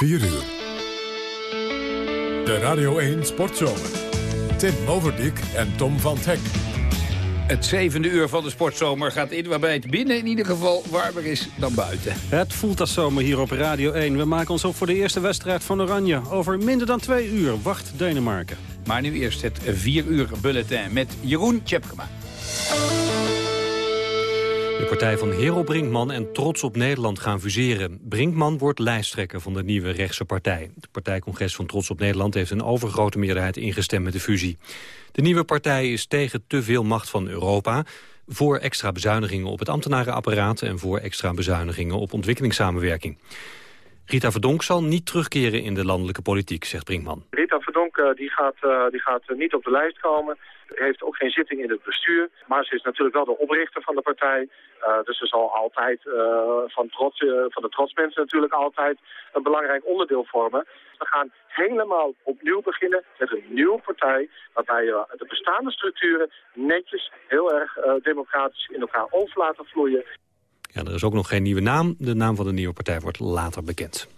4 uur. De Radio 1 Sportzomer. Tim Overdijk en Tom van Hek. Het zevende uur van de sportzomer gaat in... waarbij het binnen in ieder geval warmer is dan buiten. Het voelt als zomer hier op Radio 1. We maken ons op voor de eerste wedstrijd van Oranje. Over minder dan twee uur wacht Denemarken. Maar nu eerst het vier uur bulletin met Jeroen Tjepkema. De partij van Hero Brinkman en Trots op Nederland gaan fuseren. Brinkman wordt lijsttrekker van de nieuwe rechtse partij. Het partijcongres van Trots op Nederland heeft een overgrote meerderheid ingestemd met de fusie. De nieuwe partij is tegen te veel macht van Europa voor extra bezuinigingen op het ambtenarenapparaat... en voor extra bezuinigingen op ontwikkelingssamenwerking. Rita Verdonk zal niet terugkeren in de landelijke politiek, zegt Brinkman. Rita Verdonk uh, die gaat, uh, die gaat niet op de lijst komen heeft ook geen zitting in het bestuur. Maar ze is natuurlijk wel de oprichter van de partij. Uh, dus ze zal altijd uh, van, trots, uh, van de trotsmensen natuurlijk altijd een belangrijk onderdeel vormen. We gaan helemaal opnieuw beginnen met een nieuwe partij... waarbij je de bestaande structuren netjes, heel erg democratisch in elkaar over laten vloeien. Ja, er is ook nog geen nieuwe naam. De naam van de nieuwe partij wordt later bekend.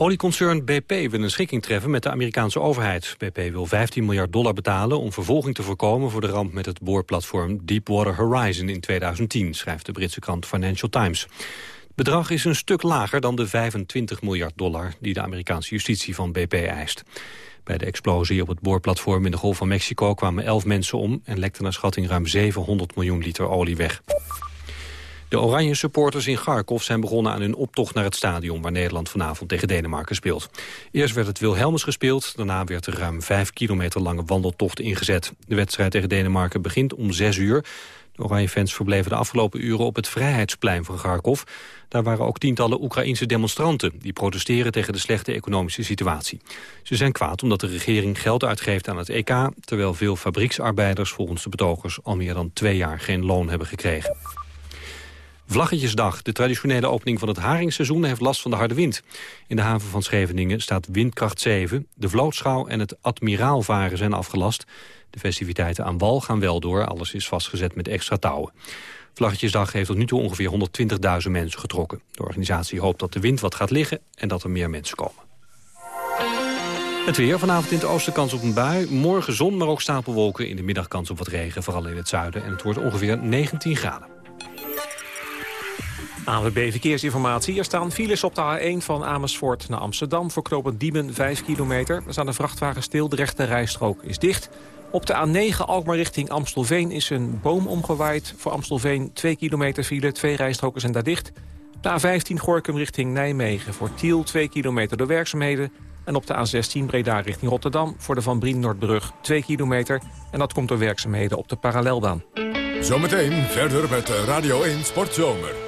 Olieconcern BP wil een schikking treffen met de Amerikaanse overheid. BP wil 15 miljard dollar betalen om vervolging te voorkomen... voor de ramp met het boorplatform Deepwater Horizon in 2010... schrijft de Britse krant Financial Times. Het bedrag is een stuk lager dan de 25 miljard dollar... die de Amerikaanse justitie van BP eist. Bij de explosie op het boorplatform in de Golf van Mexico kwamen 11 mensen om... en lekte naar schatting ruim 700 miljoen liter olie weg. De oranje supporters in Kharkov zijn begonnen aan hun optocht naar het stadion... waar Nederland vanavond tegen Denemarken speelt. Eerst werd het Wilhelmus gespeeld, daarna werd er ruim vijf kilometer lange wandeltocht ingezet. De wedstrijd tegen Denemarken begint om zes uur. De oranje fans verbleven de afgelopen uren op het Vrijheidsplein van Kharkov. Daar waren ook tientallen Oekraïense demonstranten... die protesteren tegen de slechte economische situatie. Ze zijn kwaad omdat de regering geld uitgeeft aan het EK... terwijl veel fabrieksarbeiders volgens de betogers... al meer dan twee jaar geen loon hebben gekregen. Vlaggetjesdag, de traditionele opening van het haringseizoen, heeft last van de harde wind. In de haven van Scheveningen staat windkracht 7. De vlootschouw en het admiraalvaren zijn afgelast. De festiviteiten aan wal gaan wel door, alles is vastgezet met extra touwen. Vlaggetjesdag heeft tot nu toe ongeveer 120.000 mensen getrokken. De organisatie hoopt dat de wind wat gaat liggen en dat er meer mensen komen. Het weer, vanavond in het oosten kans op een bui. Morgen zon, maar ook stapelwolken. In de middag kans op wat regen, vooral in het zuiden. En het wordt ongeveer 19 graden. ANWB Verkeersinformatie. Er staan files op de A1 van Amersfoort naar Amsterdam... voor knooppunt Diemen 5 kilometer. Er staan de vrachtwagen stil, de rechte rijstrook is dicht. Op de A9 Alkmaar richting Amstelveen is een boom omgewaaid. Voor Amstelveen 2 kilometer file, twee rijstroken zijn daar dicht. De A15 Gorkum richting Nijmegen voor Tiel 2 kilometer door werkzaamheden. En op de A16 Breda richting Rotterdam voor de Van Brien Noordbrug 2 kilometer. En dat komt door werkzaamheden op de parallelbaan. Zometeen verder met Radio 1 Sportzomer.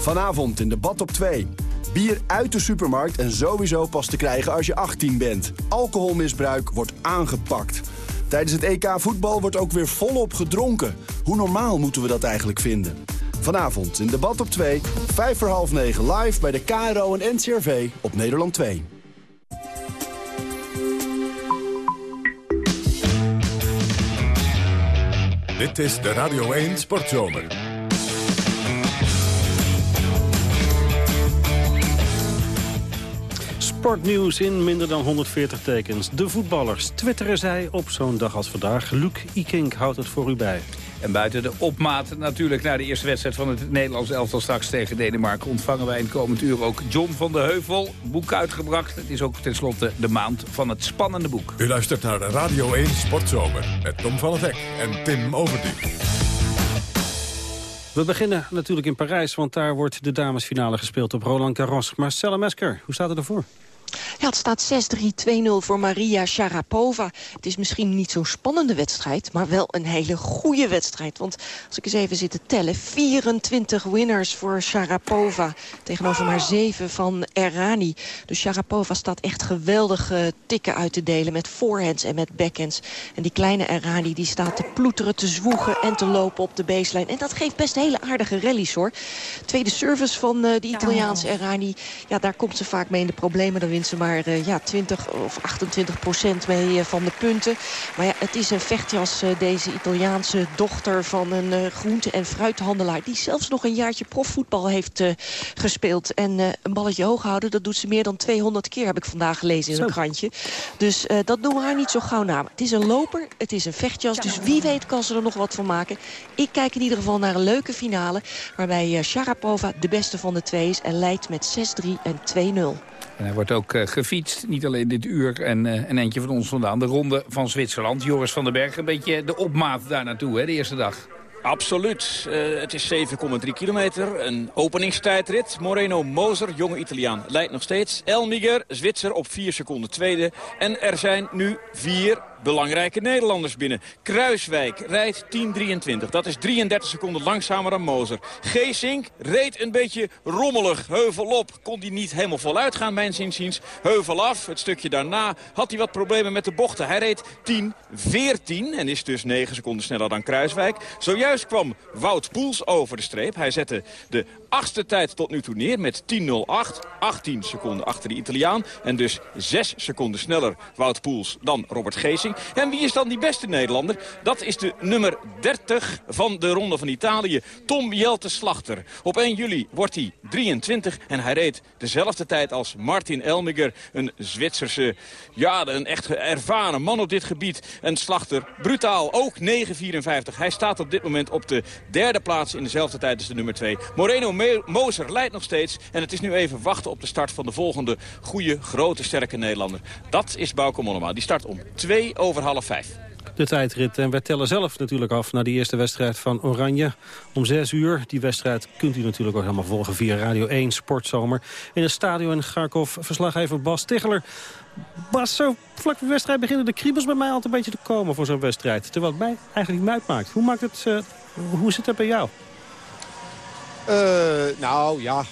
Vanavond in debat op 2. Bier uit de supermarkt en sowieso pas te krijgen als je 18 bent. Alcoholmisbruik wordt aangepakt. Tijdens het EK voetbal wordt ook weer volop gedronken. Hoe normaal moeten we dat eigenlijk vinden? Vanavond in debat op 2, 5 voor half 9 live bij de KRO en NCRV op Nederland 2. Dit is de Radio 1 Sportzomer. Sportnieuws in minder dan 140 tekens. De voetballers twitteren zij op zo'n dag als vandaag. Luc Ikink houdt het voor u bij. En buiten de opmaat natuurlijk naar de eerste wedstrijd van het Nederlands elftal straks tegen Denemarken... ontvangen wij in komend uur ook John van de Heuvel. Boek uitgebracht. Het is ook tenslotte de maand van het spannende boek. U luistert naar de Radio 1 Sportzomer met Tom van het Hek en Tim Overdijk. We beginnen natuurlijk in Parijs, want daar wordt de damesfinale gespeeld op Roland Garros. Marcella Mesker, hoe staat het ervoor? Ja, het staat 6-3-2-0 voor Maria Sharapova. Het is misschien niet zo'n spannende wedstrijd, maar wel een hele goede wedstrijd. Want als ik eens even zit te tellen, 24 winners voor Sharapova. Tegenover maar 7 van Errani. Dus Sharapova staat echt geweldig tikken uit te delen met forehands en met backhands. En die kleine Errani die staat te ploeteren, te zwoegen en te lopen op de baseline. En dat geeft best hele aardige rallies hoor. Tweede service van uh, de Italiaanse Errani. Ja, daar komt ze vaak mee in de problemen. Dan ze maar uh, ja, 20 of 28 procent mee uh, van de punten. Maar ja, het is een vechtjas, deze Italiaanse dochter van een groente- en fruithandelaar. Die zelfs nog een jaartje profvoetbal heeft gespeeld. En een balletje hoog houden, dat doet ze meer dan 200 keer, heb ik vandaag gelezen in een krantje. Dus dat doen we haar niet zo gauw na. Het is een loper, het is een vechtjas. Dus wie weet kan ze er nog wat van maken. Ik kijk in ieder geval naar een leuke finale. Waarbij Sharapova de beste van de twee is. En leidt met 6-3 en 2-0. En hij wordt ook uh, gefietst, niet alleen dit uur en een eentje van ons vandaan. De ronde van Zwitserland. Joris van den Berg, een beetje de opmaat daar naartoe, hè, de eerste dag. Absoluut. Uh, het is 7,3 kilometer. Een openingstijdrit. Moreno Moser, jonge Italiaan, leidt nog steeds. Elmiger, Zwitser, op 4 seconden tweede. En er zijn nu vier belangrijke Nederlanders binnen. Kruiswijk rijdt 10.23. Dat is 33 seconden langzamer dan Moser. Geesink reed een beetje rommelig. Heuvel op. Kon hij niet helemaal voluit gaan, mijn zinziens. Heuvel af. Het stukje daarna had hij wat problemen met de bochten. Hij reed 10.14 en is dus 9 seconden sneller dan Kruiswijk. Zojuist kwam Wout Poels over de streep. Hij zette de achtste tijd tot nu toe neer met 10.08. 18 seconden achter de Italiaan. En dus 6 seconden sneller Wout Poels dan Robert Geesing. En wie is dan die beste Nederlander? Dat is de nummer 30 van de Ronde van Italië. Tom Jelte Slachter. Op 1 juli wordt hij 23 en hij reed dezelfde tijd als Martin Elmiger. Een Zwitserse, ja, een echt ervaren man op dit gebied. En Slachter, brutaal, ook 9.54. Hij staat op dit moment op de derde plaats in dezelfde tijd als de nummer 2. Moreno Moser leidt nog steeds. En het is nu even wachten op de start van de volgende goede, grote, sterke Nederlander. Dat is Bauke Mollema. Die start om 2 over half 5 de tijdrit. En wij tellen zelf natuurlijk af naar die eerste wedstrijd van Oranje. Om 6 uur. Die wedstrijd kunt u natuurlijk ook helemaal volgen via Radio 1 Sportzomer. In het stadion in Garkov verslaggever Bas Ticheler. Bas, zo vlak voor de wedstrijd beginnen de kriebels bij mij altijd een beetje te komen voor zo'n wedstrijd. Terwijl mij eigenlijk niet uitmaakt. Hoe, maakt het, uh, hoe zit het bij jou? Uh, nou ja,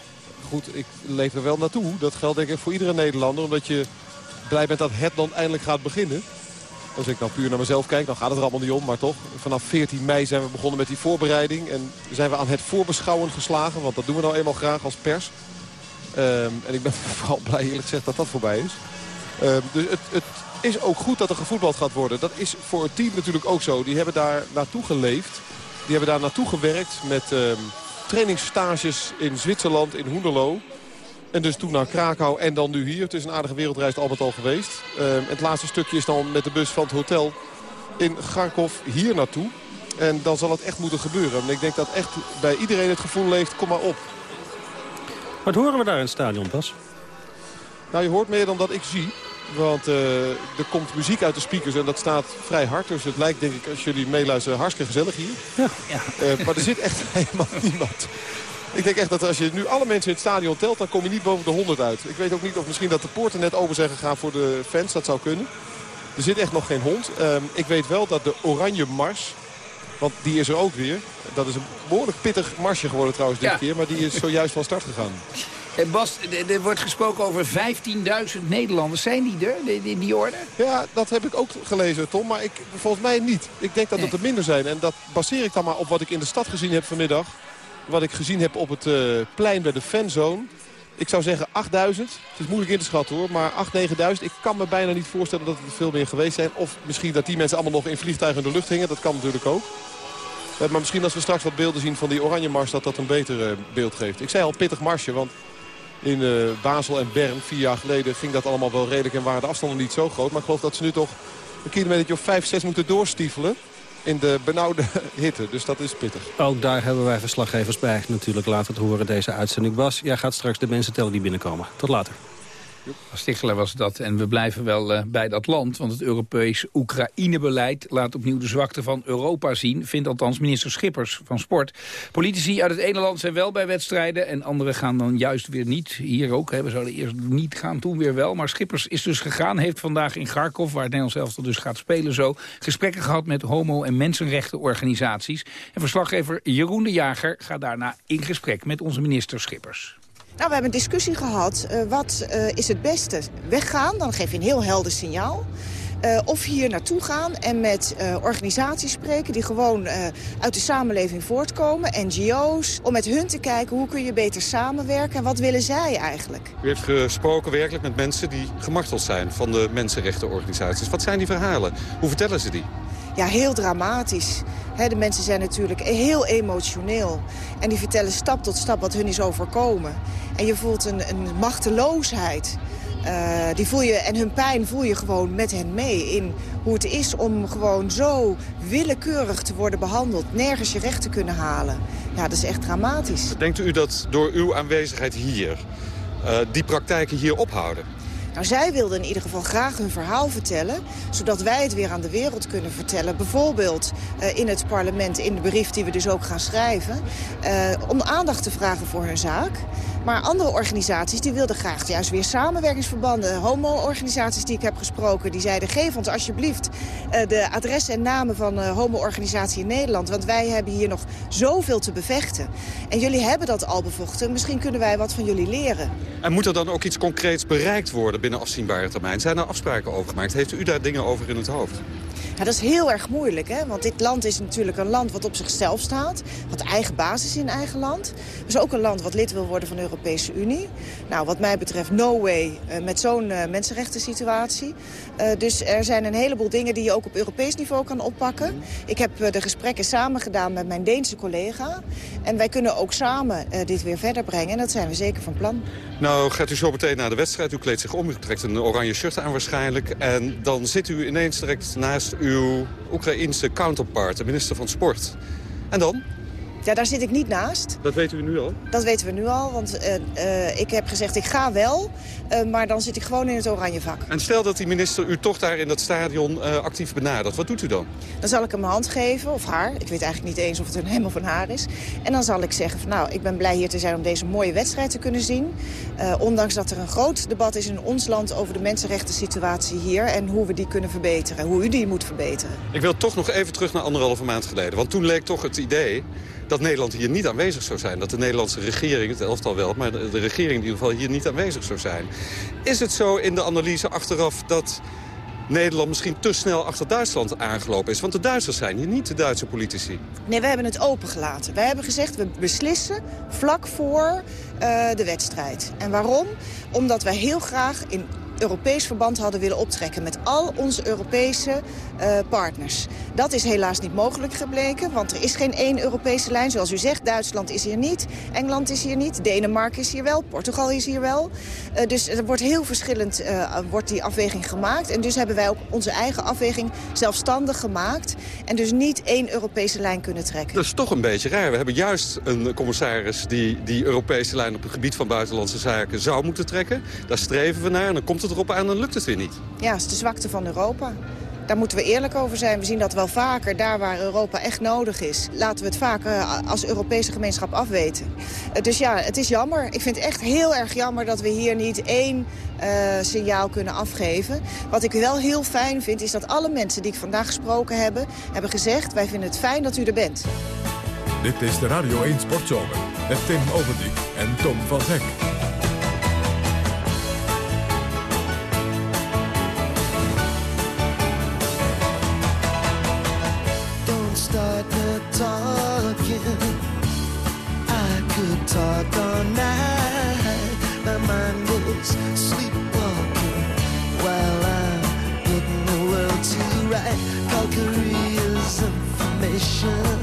goed, ik leef er wel naartoe. Dat geldt denk ik voor iedere Nederlander. Omdat je blij bent dat het dan eindelijk gaat beginnen. Als ik nou puur naar mezelf kijk, dan gaat het er allemaal niet om. Maar toch, vanaf 14 mei zijn we begonnen met die voorbereiding. En zijn we aan het voorbeschouwen geslagen. Want dat doen we nou eenmaal graag als pers. Um, en ik ben vooral blij eerlijk gezegd dat dat voorbij is. Um, dus het, het, is ook goed dat er gevoetbald gaat worden. Dat is voor het team natuurlijk ook zo. Die hebben daar naartoe geleefd. Die hebben daar naartoe gewerkt met... Um, trainingsstages in Zwitserland, in Hoenderloo. En dus toen naar Krakau en dan nu hier. Het is een aardige wereldreis al met al geweest. Uh, het laatste stukje is dan met de bus van het hotel in Garkov hier naartoe. En dan zal het echt moeten gebeuren. En ik denk dat echt bij iedereen het gevoel leeft, kom maar op. Wat horen we daar in het stadion, Bas? Nou, je hoort meer dan dat ik zie. Want uh, er komt muziek uit de speakers en dat staat vrij hard. Dus het lijkt denk ik, als jullie meeluisteren, hartstikke gezellig hier. Ja. ja. Uh, maar er zit echt helemaal niemand. Ik denk echt dat als je nu alle mensen in het stadion telt... dan kom je niet boven de 100 uit. Ik weet ook niet of misschien dat de poorten net open zijn gegaan voor de fans. Dat zou kunnen. Er zit echt nog geen hond. Uh, ik weet wel dat de Oranje Mars... Want die is er ook weer. Dat is een behoorlijk pittig marsje geworden trouwens dit ja. keer. Maar die is zojuist van start gegaan. Eh, Bas, er wordt gesproken over 15.000 Nederlanders. Zijn die er, in die orde? Ja, dat heb ik ook gelezen, Tom. Maar ik, volgens mij niet. Ik denk dat het er minder zijn. En dat baseer ik dan maar op wat ik in de stad gezien heb vanmiddag. Wat ik gezien heb op het uh, plein bij de fanzone. Ik zou zeggen 8000. Het is moeilijk in te schatten hoor. Maar 8, 9000. Ik kan me bijna niet voorstellen dat het veel meer geweest zijn. Of misschien dat die mensen allemaal nog in vliegtuigen in de lucht hingen. Dat kan natuurlijk ook. Uh, maar misschien als we straks wat beelden zien van die oranje mars... dat dat een beter uh, beeld geeft. Ik zei al pittig marsje, want in uh, Basel en Bern. Vier jaar geleden ging dat allemaal wel redelijk en waren de afstanden niet zo groot. Maar ik geloof dat ze nu toch een kilometer of 5, 6 moeten doorstiefelen in de benauwde hitte. Dus dat is pittig. Ook daar hebben wij verslaggevers bij. Natuurlijk laten horen deze uitzending. Bas, jij gaat straks de mensen tellen die binnenkomen. Tot later. Stichler was dat. En we blijven wel uh, bij dat land. Want het Europees Oekraïne-beleid laat opnieuw de zwakte van Europa zien. Vindt althans minister Schippers van Sport. Politici uit het ene land zijn wel bij wedstrijden. En anderen gaan dan juist weer niet. Hier ook. Hè. We zouden eerst niet gaan, toen weer wel. Maar Schippers is dus gegaan. Heeft vandaag in Kharkov, waar het Nederlands elftal dus gaat spelen zo... gesprekken gehad met homo- en mensenrechtenorganisaties. En verslaggever Jeroen de Jager gaat daarna in gesprek met onze minister Schippers. Nou, we hebben een discussie gehad. Uh, wat uh, is het beste? Weggaan, dan geef je een heel helder signaal. Uh, of hier naartoe gaan en met organisaties spreken die gewoon uit de samenleving voortkomen, NGO's, om met hun te kijken hoe kun je beter samenwerken en wat willen zij eigenlijk. U heeft gesproken werkelijk met mensen die gemarteld zijn van de mensenrechtenorganisaties. Wat zijn die verhalen? Hoe vertellen ze die? Ja, heel dramatisch. De mensen zijn natuurlijk heel emotioneel. En die vertellen stap tot stap wat hun is overkomen. En je voelt een, een machteloosheid. Uh, die voel je, en hun pijn voel je gewoon met hen mee in hoe het is om gewoon zo willekeurig te worden behandeld. Nergens je recht te kunnen halen. Ja, dat is echt dramatisch. Denkt u dat door uw aanwezigheid hier uh, die praktijken hier ophouden? Nou, zij wilden in ieder geval graag hun verhaal vertellen... zodat wij het weer aan de wereld kunnen vertellen. Bijvoorbeeld uh, in het parlement, in de brief die we dus ook gaan schrijven... Uh, om aandacht te vragen voor hun zaak. Maar andere organisaties die wilden graag juist weer samenwerkingsverbanden. Homo-organisaties die ik heb gesproken, die zeiden... geef ons alsjeblieft uh, de adressen en namen van homo-organisatie in Nederland. Want wij hebben hier nog zoveel te bevechten. En jullie hebben dat al bevochten. Misschien kunnen wij wat van jullie leren. En moet er dan ook iets concreets bereikt worden binnen afzienbare termijn? Zijn er afspraken over gemaakt? Heeft u daar dingen over in het hoofd? Ja, dat is heel erg moeilijk, hè? want dit land is natuurlijk een land wat op zichzelf staat. Wat eigen basis in eigen land. Het is ook een land wat lid wil worden van de Europese Unie. Nou, wat mij betreft, no way uh, met zo'n uh, mensenrechten situatie. Uh, dus er zijn een heleboel dingen die je ook op Europees niveau kan oppakken. Ik heb de gesprekken samen gedaan met mijn Deense collega. En wij kunnen ook samen dit weer verder brengen. En dat zijn we zeker van plan. Nou, gaat u zo meteen naar de wedstrijd. U kleedt zich om, u trekt een oranje shirt aan waarschijnlijk. En dan zit u ineens direct naast uw Oekraïense counterpart, de minister van Sport. En dan? Ja, daar zit ik niet naast. Dat weten we nu al? Dat weten we nu al, want uh, uh, ik heb gezegd ik ga wel, uh, maar dan zit ik gewoon in het oranje vak. En stel dat die minister u toch daar in dat stadion actief benadert, wat doet u dan? Dan zal ik hem een hand geven, of haar. Ik weet eigenlijk niet eens of het een hem of een haar is. En dan zal ik zeggen van nou, ik ben blij hier te zijn om deze mooie wedstrijd te kunnen zien. ondanks dat er een groot debat is in ons land over de mensenrechten situatie hier en hoe we die kunnen verbeteren, hoe u die moet verbeteren. Ik wil toch nog even terug naar anderhalve maand geleden, want toen leek toch het idee dat Nederland hier niet aanwezig zou zijn. Dat de Nederlandse regering, het elftal wel, maar de, regering in ieder geval hier niet aanwezig zou zijn. Is het zo in de analyse achteraf dat Nederland misschien te snel achter Duitsland aangelopen is. Want de Duitsers zijn hier niet de Duitse politici. Nee, we hebben het opengelaten. Wij hebben gezegd, we beslissen vlak voor uh, de wedstrijd. En waarom? Omdat wij heel graag in Europees verband hadden willen optrekken met al onze Europese uh, partners. Dat is helaas niet mogelijk gebleken, want er is geen één Europese lijn. Zoals u zegt, Duitsland is hier niet, Engeland is hier niet, Denemarken is hier wel, Portugal is hier wel. Uh, dus er wordt heel verschillend uh, wordt die afweging gemaakt. En dus hebben wij ook onze eigen afweging zelfstandig gemaakt. En dus niet één Europese lijn kunnen trekken. Dat is toch een beetje raar. We hebben juist een commissaris die die Europese lijn op het gebied van buitenlandse zaken zou moeten trekken. Daar streven we naar en dan komt het erop aan, dan lukt het weer niet. Ja, het is de zwakte van Europa. Daar moeten we eerlijk over zijn. We zien dat wel vaker, daar waar Europa echt nodig is. Laten we het vaak als Europese gemeenschap afweten. Dus ja, het is jammer. Ik vind het echt heel erg jammer dat we hier niet één uh, signaal kunnen afgeven. Wat ik wel heel fijn vind, is dat alle mensen die ik vandaag gesproken heb... hebben gezegd, wij vinden het fijn dat u er bent. Dit is de Radio 1 Sportzomer met Tim Overdijk en Tom van Hek. 是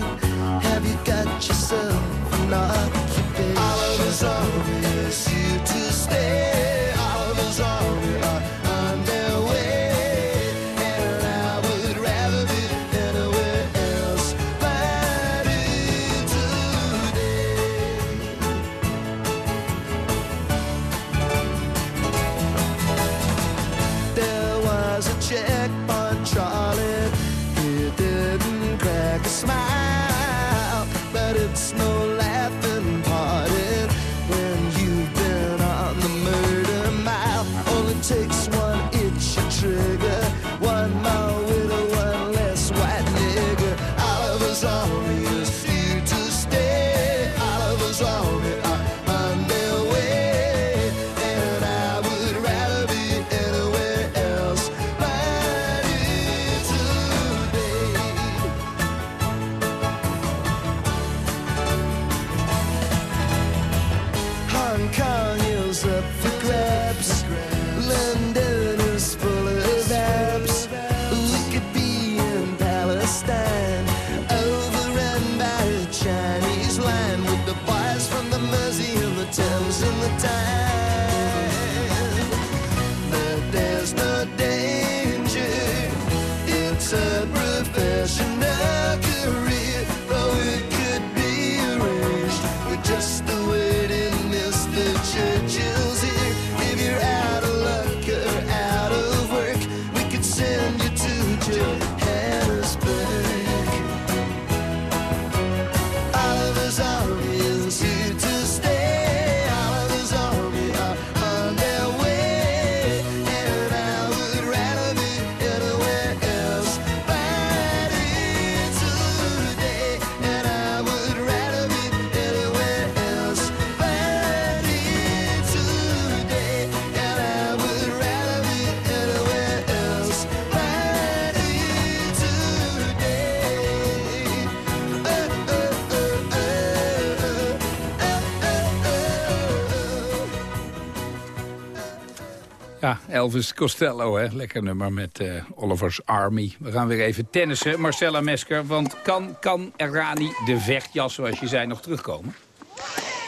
Elvis Costello, hè. lekker nummer met eh, Oliver's Army. We gaan weer even tennissen, Marcella Mesker. Want kan, kan Errani de vechtjas, zoals je zei, nog terugkomen?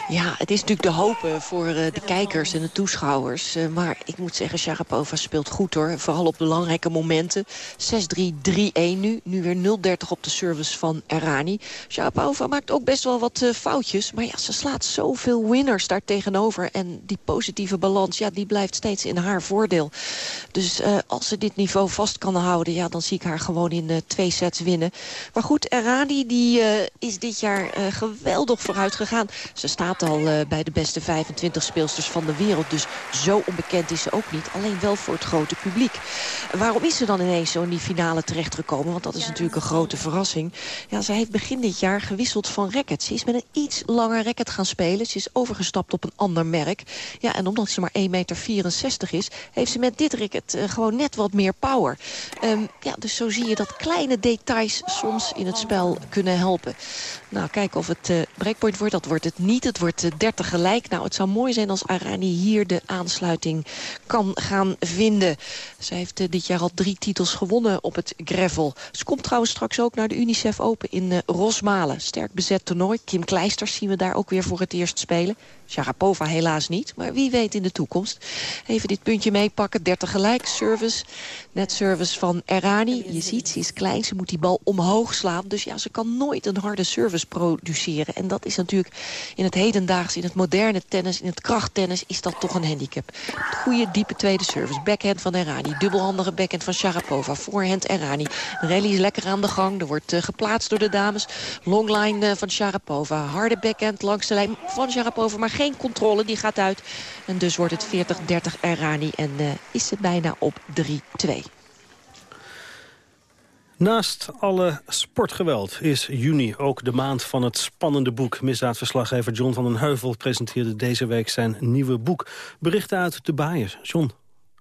Ja, het is natuurlijk de hoop eh, voor eh, de kijkers en de toeschouwers. Eh, maar ik moet zeggen, Sharapova speelt goed hoor. Vooral op belangrijke momenten. 6-3, 3-1 nu. Nu weer 0-30 op de service van Errani. Sharapova maakt ook best wel wat foutjes. Maar ja, ze slaat zoveel winners daar tegenover. En die positieve balans, ja, die blijft steeds in haar voordeel. Dus als ze dit niveau vast kan houden... ja, dan zie ik haar gewoon in twee sets winnen. Maar goed, Errani die, is dit jaar geweldig vooruit gegaan. Ze staat al uh, bij de beste 25 speelsters van de wereld. Dus zo onbekend is ze ook niet. Alleen wel voor het grote publiek. Waarom is ze dan ineens zo in die finale terechtgekomen? Want dat is natuurlijk een grote verrassing. Ja, ze heeft begin dit jaar gewisseld van racket. Ze is met een iets langer racket gaan spelen. Ze is overgestapt op een ander merk. Ja, en omdat ze maar 1,64 meter is... heeft ze met dit racket uh, gewoon net wat meer power. Um, ja, dus zo zie je dat kleine details soms in het spel kunnen helpen. Nou, kijken of het uh, breakpoint wordt. Dat wordt het niet. Het wordt 30 gelijk. Nou, het zou mooi zijn als Arani hier de aansluiting kan gaan vinden. Ze heeft uh, dit jaar al drie titels gewonnen op het gravel. Ze komt trouwens straks ook naar de UNICEF Open in uh, Rosmalen. Sterk bezet toernooi. Kim Kleisters zien we daar ook weer voor het eerst spelen. Sharapova helaas niet, maar wie weet in de toekomst. Even dit puntje meepakken, 30 gelijk, service. Net service van Errani. Je ziet, ze is klein, ze moet die bal omhoog slaan. Dus ja, ze kan nooit een harde service produceren. En dat is natuurlijk in het hedendaags, in het moderne tennis, in het krachttennis... is dat toch een handicap. Goede, diepe tweede service. Backhand van Errani, dubbelhandige backhand van Sharapova. Voorhand Errani. Rally is lekker aan de gang. Er wordt uh, geplaatst door de dames. Longline uh, van Sharapova. Harde backhand langs de lijn van Sharapova, maar geen controle, die gaat uit. En dus wordt het 40-30 Errani en uh, is het bijna op 3-2. Naast alle sportgeweld is juni ook de maand van het spannende boek. Misdaadverslaggever John van den Heuvel presenteerde deze week zijn nieuwe boek. Berichten uit de Baaiers. John,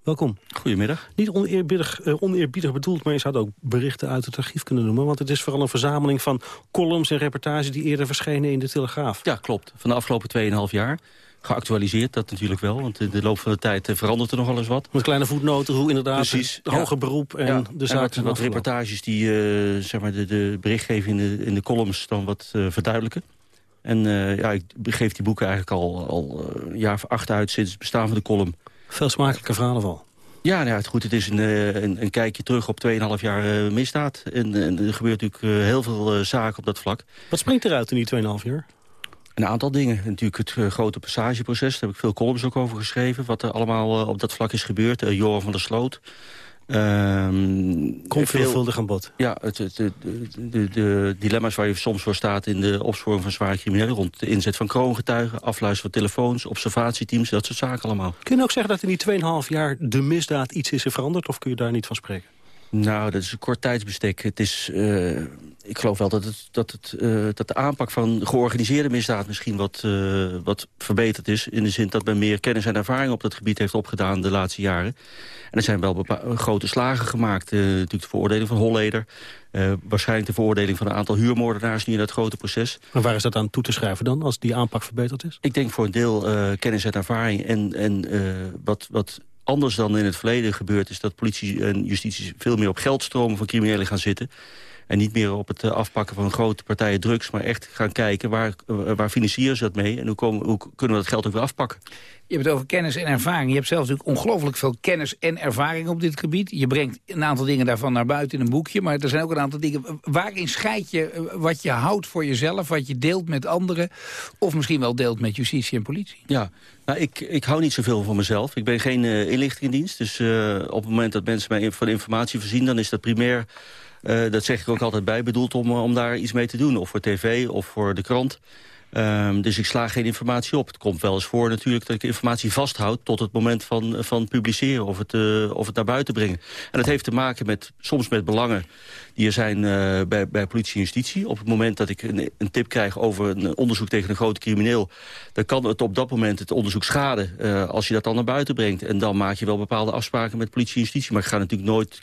welkom. Goedemiddag. Niet oneerbiedig, uh, oneerbiedig bedoeld, maar je zou het ook berichten uit het archief kunnen noemen. Want het is vooral een verzameling van columns en reportages die eerder verschenen in de Telegraaf. Ja, klopt. Van de afgelopen 2,5 jaar geactualiseerd, dat natuurlijk wel. Want in de loop van de tijd verandert er nog eens wat. Met kleine voetnoten, hoe inderdaad Precies, het hoger beroep en ja, de zaak en wat, wat reportages die uh, zeg maar de, de berichtgeving in de, in de columns dan wat uh, verduidelijken. En uh, ja, ik geef die boeken eigenlijk al, al een jaar of acht uit sinds het bestaan van de column. Veel smakelijke verhalen wel. Ja, nou ja, goed, het is een, een, een kijkje terug op 2,5 jaar misdaad. En, en, er gebeurt natuurlijk heel veel zaken op dat vlak. Wat springt eruit in die 2,5 jaar? Een aantal dingen. Natuurlijk het grote passageproces. Daar heb ik veel columns ook over geschreven. Wat er allemaal op dat vlak is gebeurd. Joran van der Sloot. Um, Komt veelvuldig aan bod. Ja, het, het, de, de, de, dilemma's waar je soms voor staat... in de opsporing van zware criminelen... rond de inzet van kroongetuigen, afluisteren van telefoons... observatieteams, dat soort zaken allemaal. Kun je ook zeggen dat in die 2,5 jaar de misdaad iets is veranderd... of kun je daar niet van spreken? Nou, dat is een kort tijdsbestek. Het is, uh, ik geloof wel dat, het, dat, het, uh, dat de aanpak van georganiseerde misdaad misschien wat, uh, wat verbeterd is. In de zin dat men meer kennis en ervaring op dat gebied heeft opgedaan de laatste jaren. En er zijn wel grote slagen gemaakt. natuurlijk de veroordeling van Holleder. waarschijnlijk de veroordeling van een aantal huurmoordenaars nu in dat grote proces. Maar waar is dat aan toe te schrijven dan, als die aanpak verbeterd is? Ik denk voor een deel kennis en ervaring en, en wat... wat anders dan in het verleden gebeurd is... dat politie en justitie veel meer op geldstromen van criminelen gaan zitten. En niet meer op het afpakken van grote partijen drugs... maar echt gaan kijken waar, waar financieren ze dat mee... en hoe, komen, hoe kunnen we dat geld ook weer afpakken. Je hebt het over kennis en ervaring. Je hebt zelfs natuurlijk ongelooflijk veel kennis en ervaring op dit gebied. Je brengt een aantal dingen daarvan naar buiten in een boekje. Maar er zijn ook een aantal dingen... Waarin scheid je wat je houdt voor jezelf, wat je deelt met anderen... of misschien wel deelt met justitie en politie? Ja, nou, ik, ik hou niet zoveel van mezelf. Ik ben geen uh, inlichtingendienst. Dus uh, op het moment dat mensen mij van informatie voorzien... dan is dat primair, uh, dat zeg ik ook altijd bij, bedoeld om, om daar iets mee te doen. Of voor tv of voor de krant. Ehm, dus ik sla geen informatie op. Het komt wel eens voor natuurlijk dat ik informatie vasthoud... tot het moment van, van publiceren of het, of het naar buiten brengen. En dat heeft te maken met, soms met belangen die er zijn bij, bij politie en justitie. Op het moment dat ik een, een, tip krijg over een onderzoek tegen een grote crimineel... dan kan het op dat moment het onderzoek schaden als je dat dan naar buiten brengt. En dan maak je wel bepaalde afspraken met politie en justitie. Maar ik ga natuurlijk nooit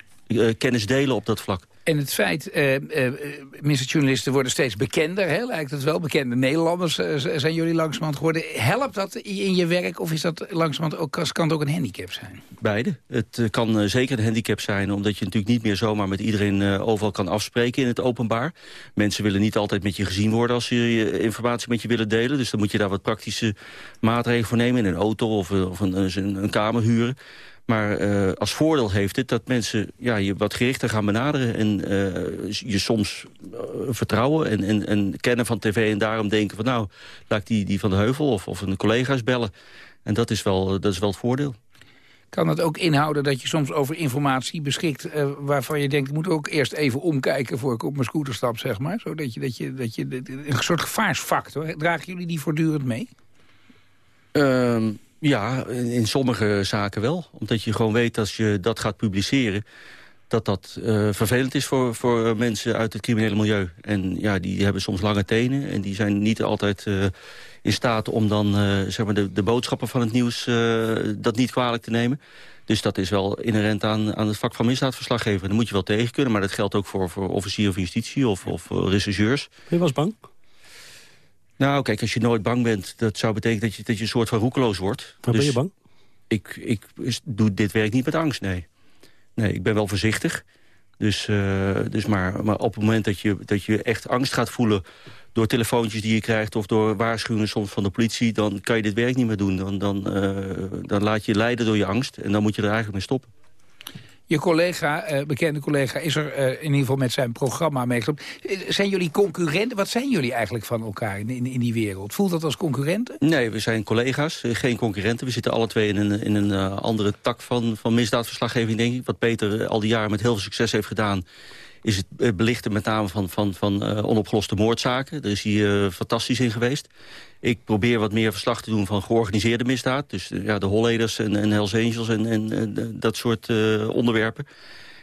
kennis delen op dat vlak. En het feit, uh, uh, misdaadjournalisten worden steeds bekender, hè, lijkt het wel. Bekende Nederlanders uh, zijn jullie langzamerhand geworden. Helpt dat in je werk of is dat langzamerhand ook, kan het ook een handicap zijn? Beide. Het kan zeker een handicap zijn, omdat je natuurlijk niet meer zomaar met iedereen overal kan afspreken in het openbaar. Mensen willen niet altijd met je gezien worden als ze informatie met je willen delen. Dus dan moet je daar wat praktische maatregelen voor nemen, in een auto of, of een, een, een kamer huren. Maar uh, als voordeel heeft het dat mensen ja, je wat gerichter gaan benaderen... en uh, je soms uh, vertrouwen en, en, en, kennen van tv... en daarom denken van nou, laat ik die, die van de Heuvel of, of een collega's bellen. En dat is wel, dat is wel het voordeel. Kan het ook inhouden dat je soms over informatie beschikt... waarvan je denkt, ik moet ook eerst even omkijken... voor ik op mijn scooter stap, zeg maar? Zodat je, dat je, dat je een soort gevaarsfactor... dragen jullie die voortdurend mee? Uh, ja, in sommige zaken wel. Omdat je gewoon weet als je dat gaat publiceren dat dat uh, vervelend is voor, voor mensen uit het criminele milieu. En ja, die hebben soms lange tenen en die zijn niet altijd uh, in staat om dan zeg maar de, de boodschappen van het nieuws dat niet kwalijk te nemen. Dus dat is wel inherent aan, aan het vak van misdaadverslaggever. Dan moet je wel tegen kunnen, maar dat geldt ook voor, voor officieren van justitie of, of rechercheurs. Je was bang? Nou, kijk, als je nooit bang bent, dat zou betekenen dat je, dat je een soort van roekeloos wordt. Maar ben je bang? Ik, ik doe dit werk niet met angst, nee. Nee, ik ben wel voorzichtig. Dus, uh, dus maar, maar op het moment dat je, dat je echt angst gaat voelen... door telefoontjes die je krijgt of door waarschuwingen soms van de politie... dan kan je dit werk niet meer doen. Dan, dan, uh, dan laat je leiden door je angst en dan moet je er eigenlijk mee stoppen. Je collega, uh, bekende collega, is er uh, in ieder geval met zijn programma meegelopen. Zijn jullie concurrenten? Wat zijn jullie eigenlijk van elkaar in, in, in, die wereld? Voelt dat als concurrenten? Nee, we zijn collega's, geen concurrenten. We zitten alle twee in een, in een andere tak van, van misdaadverslaggeving, denk ik. Wat Peter al die jaren met heel veel succes heeft gedaan is het belichten met name van, van, van uh, onopgeloste moordzaken. Daar is hij uh, fantastisch in geweest. Ik probeer wat meer verslag te doen van georganiseerde misdaad. Dus ja, de Holleders en, en Hells Angels en, en dat soort onderwerpen.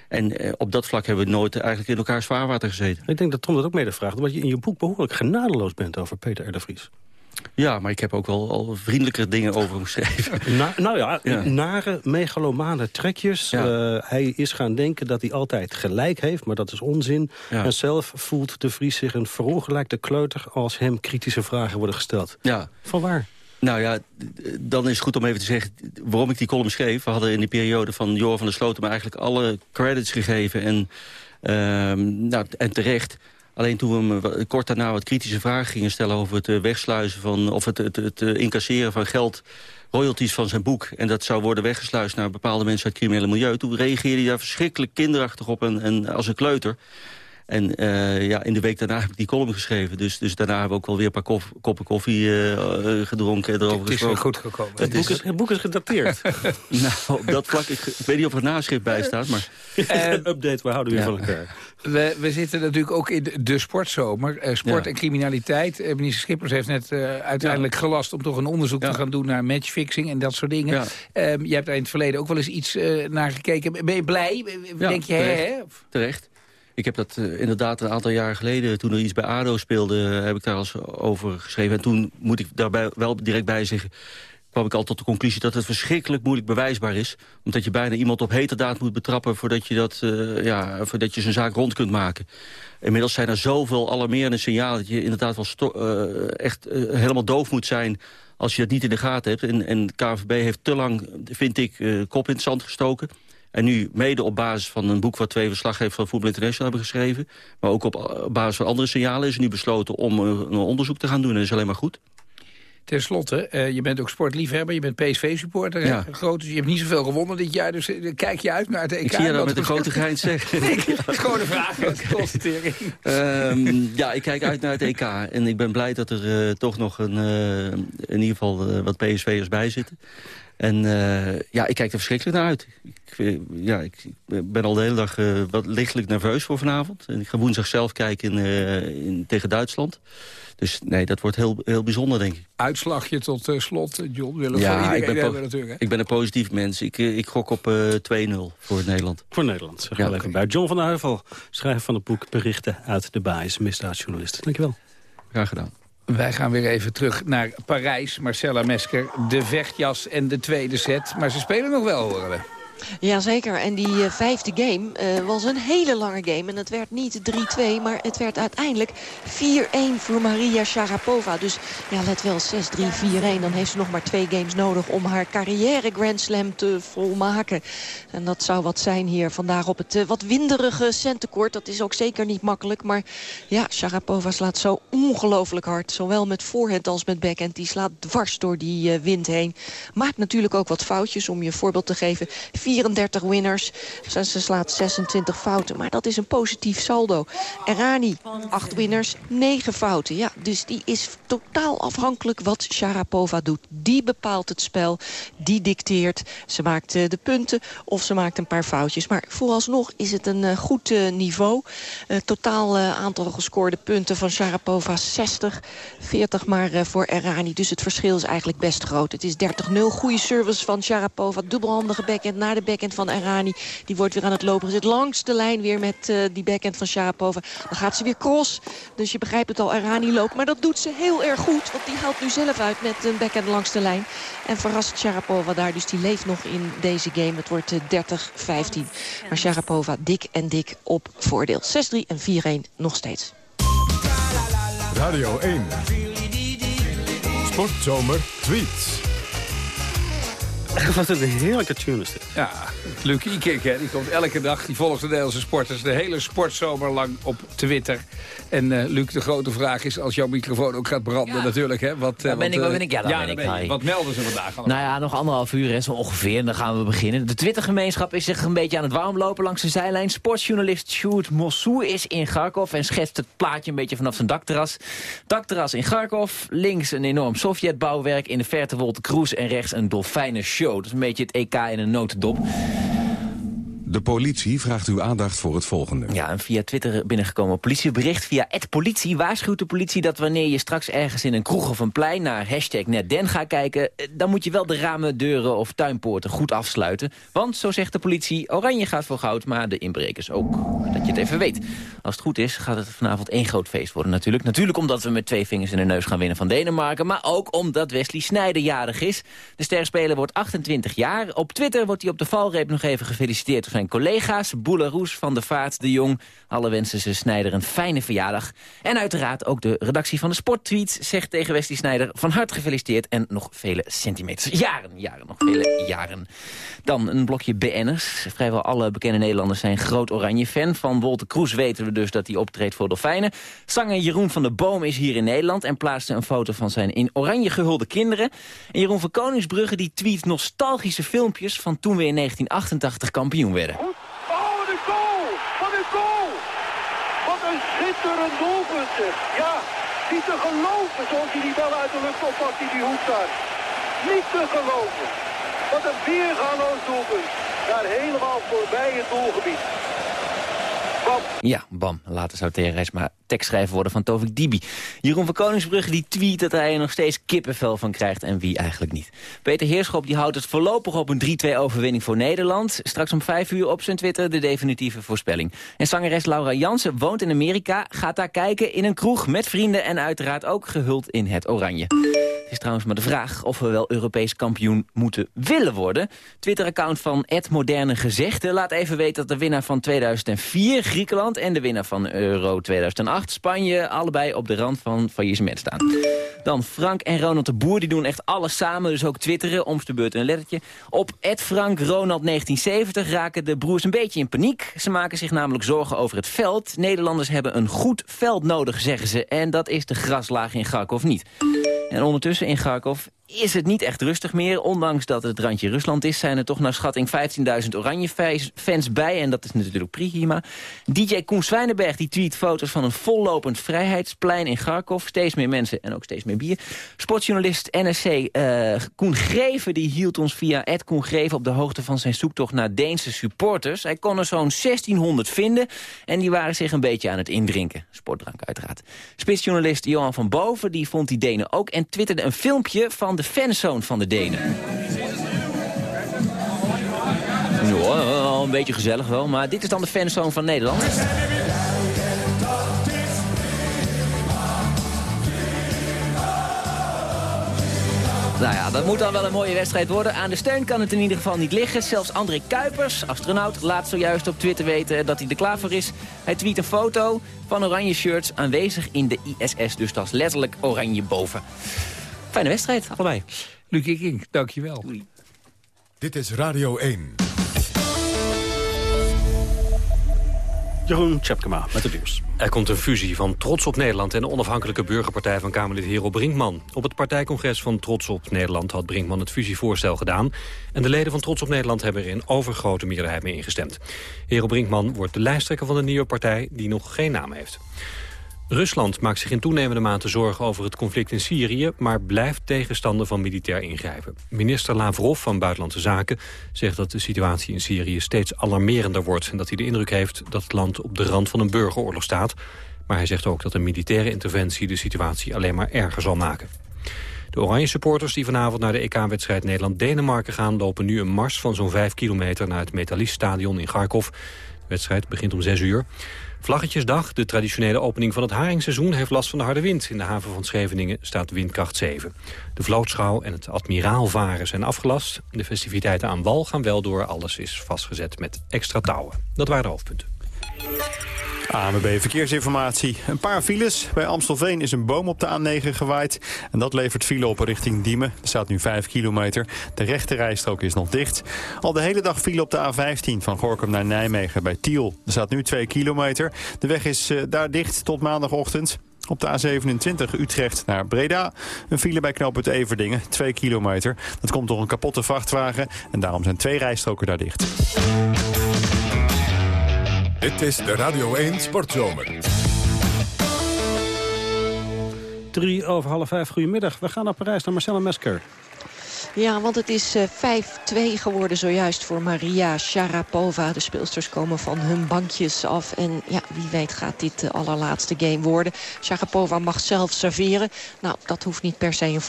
En op dat vlak hebben we nooit eigenlijk in elkaar zwaarwater gezeten. Ik denk dat Tom dat ook mede vraagt. Omdat je in je boek behoorlijk genadeloos bent over Peter R. Vries. Ja, maar ik heb ook wel al vriendelijke dingen over hem geschreven. Na, nou ja, ja, nare, megalomane trekjes. Ja. Uh, hij is gaan denken dat hij altijd gelijk heeft, maar dat is onzin. Ja. En zelf voelt de Vries zich een verongelijkte kleuter... als hem kritische vragen worden gesteld. Ja. Van waar? Nou ja, dan is het goed om even te zeggen waarom ik die column schreef. We hadden in die periode van Jor van der Sloten... maar eigenlijk alle credits gegeven en, uh, nou, en terecht... Alleen toen we hem kort daarna wat kritische vragen gingen stellen... over het eh, wegsluizen van, of het, het, het, het incasseren van geld royalties van zijn boek... en dat zou worden weggesluist naar bepaalde mensen uit het criminele milieu... toen reageerde hij daar verschrikkelijk kinderachtig op en, en als een kleuter. En uh, ja, in de week daarna heb ik die column geschreven. Dus, dus daarna hebben we ook wel weer een paar kof, koppen koffie uh, gedronken en erover gesproken. Het is goed gekomen. Het, boek is, het boek is gedateerd. nou, op dat vlak, ik, ik, weet niet of er naschrift bij staat, maar... een update, we houden weer ja. van elkaar. We, we zitten natuurlijk ook in de sportzomer. Uh, sport ja. en criminaliteit. Uh, minister Schippers heeft net uh, uiteindelijk ja. gelast... om toch een onderzoek te gaan doen naar matchfixing en dat soort dingen. Um, je hebt daar in het verleden ook wel eens iets naar gekeken. Ben je blij? Denk je, terecht. hè? terecht. Ik heb dat uh, inderdaad een aantal jaar geleden, toen er iets bij ADO speelde... heb ik daar eens over geschreven. En toen moet ik daarbij wel direct bij zeggen kwam ik al tot de conclusie dat het verschrikkelijk moeilijk bewijsbaar is. Omdat je bijna iemand op heterdaad moet betrappen... voordat je, dat, uh, ja, voordat je zijn zaak rond kunt maken. Inmiddels zijn er zoveel alarmerende signalen... dat je inderdaad wel echt helemaal doof moet zijn... als je dat niet in de gaten hebt. En, en KVB heeft te lang, vind ik, kop in het zand gestoken... En nu mede op basis van een boek wat twee verslaggevers van Voetbal International hebben geschreven... maar ook op basis van andere signalen is nu besloten om een onderzoek te gaan doen. En dat is alleen maar goed. Ten slotte, uh, je bent ook sportliefhebber, je bent PSV-supporter. Ja. Groot, dus je hebt niet zoveel gewonnen dit jaar, dus uh, kijk je uit naar het EK. Ik zie je dat met een grote gein zeggen. Het is gewoon een vraag, constatering. Um, ja, ik kijk uit naar het EK. En ik ben blij dat er uh, toch nog een, in ieder geval wat PSV'ers bij zitten. En uh, ja, ik kijk er verschrikkelijk naar uit. Ik, ja, ik, ben al de hele dag uh, wat lichtelijk nerveus voor vanavond. En ik ga woensdag zelf kijken in, uh, in, tegen Duitsland. Dus nee, dat wordt heel, heel bijzonder, denk ik. Uitslagje tot uh, slot, John. Willen ja, ik ben, natuurlijk, ik ben een positief mens. Ik, ik gok op uh, 2-0 voor Nederland. Voor Nederland, zeg ja, wel even bij. John van der Heuvel, schrijver van het boek Berichten uit de Baas, misdaadjournalist. Dankjewel. Graag gedaan. Wij gaan weer even terug naar Parijs. Marcella Mesker, de vechtjas en de tweede set. Maar ze spelen nog wel, horen we. Jazeker, en die uh, vijfde game uh, was een hele lange game. En het werd niet 3-2, maar het werd uiteindelijk 4-1 voor Maria Sharapova. Dus ja, let wel, 6-3, 4-1. Dan heeft ze nog maar twee games nodig om haar carrière Grand Slam te volmaken. En dat zou wat zijn hier vandaag op het uh, wat winderige centenkort. Dat is ook zeker niet makkelijk. Maar ja, Sharapova slaat zo ongelooflijk hard. Zowel met voorhand als met backhand. Die slaat dwars door die wind heen. Maakt natuurlijk ook wat foutjes om je voorbeeld te geven. 34 winners. Ze slaat 26 fouten, maar dat is een positief saldo. Errani, 8 winners, 9 fouten. Ja, dus die is totaal afhankelijk wat Sharapova doet. Die bepaalt het spel, die dicteert. Ze maakt uh, de punten of ze maakt een paar foutjes. Maar vooralsnog is het een uh, goed uh, niveau. totaal aantal gescoorde punten van Sharapova 60. 40 maar voor Errani. Dus het verschil is eigenlijk best groot. Het is 30-0. Goede service van Sharapova. Dubbelhandige backhand naar de de backhand van Errani. Die wordt weer aan het lopen gezet langs de lijn weer met uh, die backhand van Sharapova. Dan gaat ze weer cross. Dus je begrijpt het al, Errani loopt. Maar dat doet ze heel erg goed. Want die haalt nu zelf uit met een backhand langs de lijn. En verrast Sharapova daar. Dus die leeft nog in deze game. Het wordt uh, 30-15. Maar Sharapova dik en dik op voordeel. 6-3 en 4-1 nog steeds. Radio 1. Sportzomer tweets. Wat een heerlijke tune is dit. Ja, Luc Ikink, hè, die komt elke dag, die volgt de Nederlandse sporters... de hele sportzomer lang op Twitter. En uh, Luc, de grote vraag is, als jouw microfoon ook gaat branden ja. natuurlijk... Hè, wat, uh, ben ik, wat ben ik? Ja, dan ja, ben ik. Ben wat melden ze vandaag allemaal? Nou ja, nog anderhalf uur zo ongeveer. En dan gaan we beginnen. De Twittergemeenschap is zich een beetje aan het warmlopen langs de zijlijn. Sportsjournalist Sjoerd Mossou is in Garkov... en schetst het plaatje een beetje vanaf zijn dakterras. Dakterras in Garkov, links een enorm Sovjetbouwwerk... in de verte Wolter Kroes en rechts een dolfijnenshow. Dat is een beetje het EK in een notendop. De politie vraagt uw aandacht voor het volgende. Ja, een via Twitter binnengekomen politiebericht. Via politie waarschuwt de politie dat wanneer je straks ergens in een kroeg of een plein... naar hashtag netden gaat kijken... Eh, dan moet je wel de ramen, deuren of tuinpoorten goed afsluiten. Want, zo zegt de politie, oranje gaat voor goud, maar de inbrekers ook. Dat je het even weet. Als het goed is, gaat het vanavond één groot feest worden natuurlijk. Natuurlijk omdat we met twee vingers in de neus gaan winnen van Denemarken... maar ook omdat Wesley Sneijder jarig is. De sterspeler wordt 28 jaar. Op Twitter wordt hij op de valreep nog even gefeliciteerd collega's. Boeleroes van de Vaart, de Jong. Alle wensen ze Snijder een fijne verjaardag. En uiteraard ook de redactie van de Sporttweets zegt tegen Wesley Snijder... van harte gefeliciteerd en nog vele centimeters. Jaren, jaren, nog vele jaren. Dan een blokje BN'ers. Vrijwel alle bekende Nederlanders zijn groot oranje-fan. Van Wolter Kroes weten we dus dat hij optreedt voor Dolfijnen. Zanger Jeroen van der Boom is hier in Nederland... en plaatste een foto van zijn in oranje gehulde kinderen. En Jeroen van Koningsbrugge die tweet nostalgische filmpjes... van toen we in 1988 kampioen werden. Oh, de goal! Wat een goal! Wat een schitterend doelpunt. Ja, niet te geloven zoals hij die bal uit de lucht oppakt die die hoek daar. Niet te geloven. Wat een weergaloos doelpunt. Daar helemaal voorbij het doelgebied. Ja, bam. Later zou Teres maar tekstschrijver worden van Tovik Dibi. Jeroen van Koningsbrugge die tweet dat hij er nog steeds kippenvel van krijgt en wie eigenlijk niet. Peter Heerschop die houdt het voorlopig op een 3-2 overwinning voor Nederland. Straks om 5 uur op zijn Twitter de definitieve voorspelling. En zangeres Laura Jansen woont in Amerika, gaat daar kijken in een kroeg met vrienden en uiteraard ook gehuld in het oranje. Is trouwens maar de vraag of we wel Europees kampioen moeten willen worden. Twitter-account van Ed Moderne Gezegde laat even weten dat de winnaar van 2004, Griekenland, en de winnaar van Euro 2008, Spanje, allebei op de rand van faillissement staan. Dan Frank en Ronald de Boer, die doen echt alles samen, dus ook twitteren, om de beurt een lettertje. Op Ed Frank Ronald 1970 raken de broers een beetje in paniek. Ze maken zich namelijk zorgen over het veld. Nederlanders hebben een goed veld nodig, zeggen ze. En dat is de graslaag in Garkov niet. En ondertussen in Kharkov is het niet echt rustig meer. Ondanks dat het randje Rusland is, zijn er toch naar schatting 15.000 oranje fans bij. En dat is natuurlijk prima. DJ Koen Zwijnenberg die tweet foto's van een vollopend vrijheidsplein in Kharkov. Steeds meer mensen en ook steeds meer bier. Sportjournalist NSC uh, Koen Greven die hield ons via Ed Koen Greven op de hoogte van zijn zoektocht naar Deense supporters. Hij kon er zo'n 1600 vinden en die waren zich een beetje aan het indrinken. Sportdrank uiteraard. Spitsjournalist Johan van Boven die vond die Denen ook en twitterde een filmpje van de fanzone van de Denen. Een beetje gezellig wel, maar dit is dan de fanzone van Nederland. Nou ja, dat moet dan wel een mooie wedstrijd worden. Aan de steun kan het in ieder geval niet liggen. Zelfs André Kuipers, astronaut, laat zojuist op Twitter weten dat hij er klaar voor is. Hij tweet een foto van oranje shirts aanwezig in de ISS. Dus dat is letterlijk oranje boven. Fijne wedstrijd, allebei. Lucie King, dankjewel. Dit is Radio 1. Jeroen Tjepkema met het nieuws. Er komt een fusie van Trots op Nederland en de onafhankelijke burgerpartij van Kamerlid Hero Brinkman. Op het partijcongres van Trots op Nederland had Brinkman het fusievoorstel gedaan. En de leden van Trots op Nederland hebben er in overgrote meerderheid mee ingestemd. Hero Brinkman wordt de lijsttrekker van de nieuwe partij die nog geen naam heeft. Rusland maakt zich in toenemende mate zorgen over het conflict in Syrië... maar blijft tegenstander van militair ingrijpen. Minister Lavrov van Buitenlandse Zaken zegt dat de situatie in Syrië steeds alarmerender wordt... en dat hij de indruk heeft dat het land op de rand van een burgeroorlog staat. Maar hij zegt ook dat een militaire interventie de situatie alleen maar erger zal maken. De oranje supporters die vanavond naar de EK-wedstrijd Nederland-Denemarken gaan... lopen nu een mars van zo'n 5 kilometer naar het Metalist-stadion in Kharkov. De wedstrijd begint om 6 uur. Vlaggetjesdag, de traditionele opening van het haringseizoen... heeft last van de harde wind. In de haven van Scheveningen staat windkracht 7. De vlootschouw en het admiraalvaren zijn afgelast. De festiviteiten aan wal gaan wel door. Alles is vastgezet met extra touwen. Dat waren de hoofdpunten. ANWB Verkeersinformatie. Een paar files. Bij Amstelveen is een boom op de A9 gewaaid. En dat levert file op richting Diemen. Er staat nu 5 kilometer. De rechte rijstrook is nog dicht. Al de hele dag file op de A15 van Gorkum naar Nijmegen bij Tiel. Er staat nu 2 kilometer. De weg is uh, daar dicht tot maandagochtend. Op de A27 Utrecht naar Breda. Een file bij knooppunt Everdingen, 2 kilometer. Dat komt door een kapotte vrachtwagen en daarom zijn twee rijstroken daar dicht. Dit is de Radio 1 Sportzomer. Drie over half vijf, goedemiddag. We gaan naar Parijs, naar Marcella Mesker. Ja, want het is uh, 5-2 geworden zojuist voor Maria Sharapova. De speelsters komen van hun bankjes af. En ja, wie weet gaat dit de allerlaatste game worden. Sharapova mag zelf serveren. Nou, dat hoeft niet per se een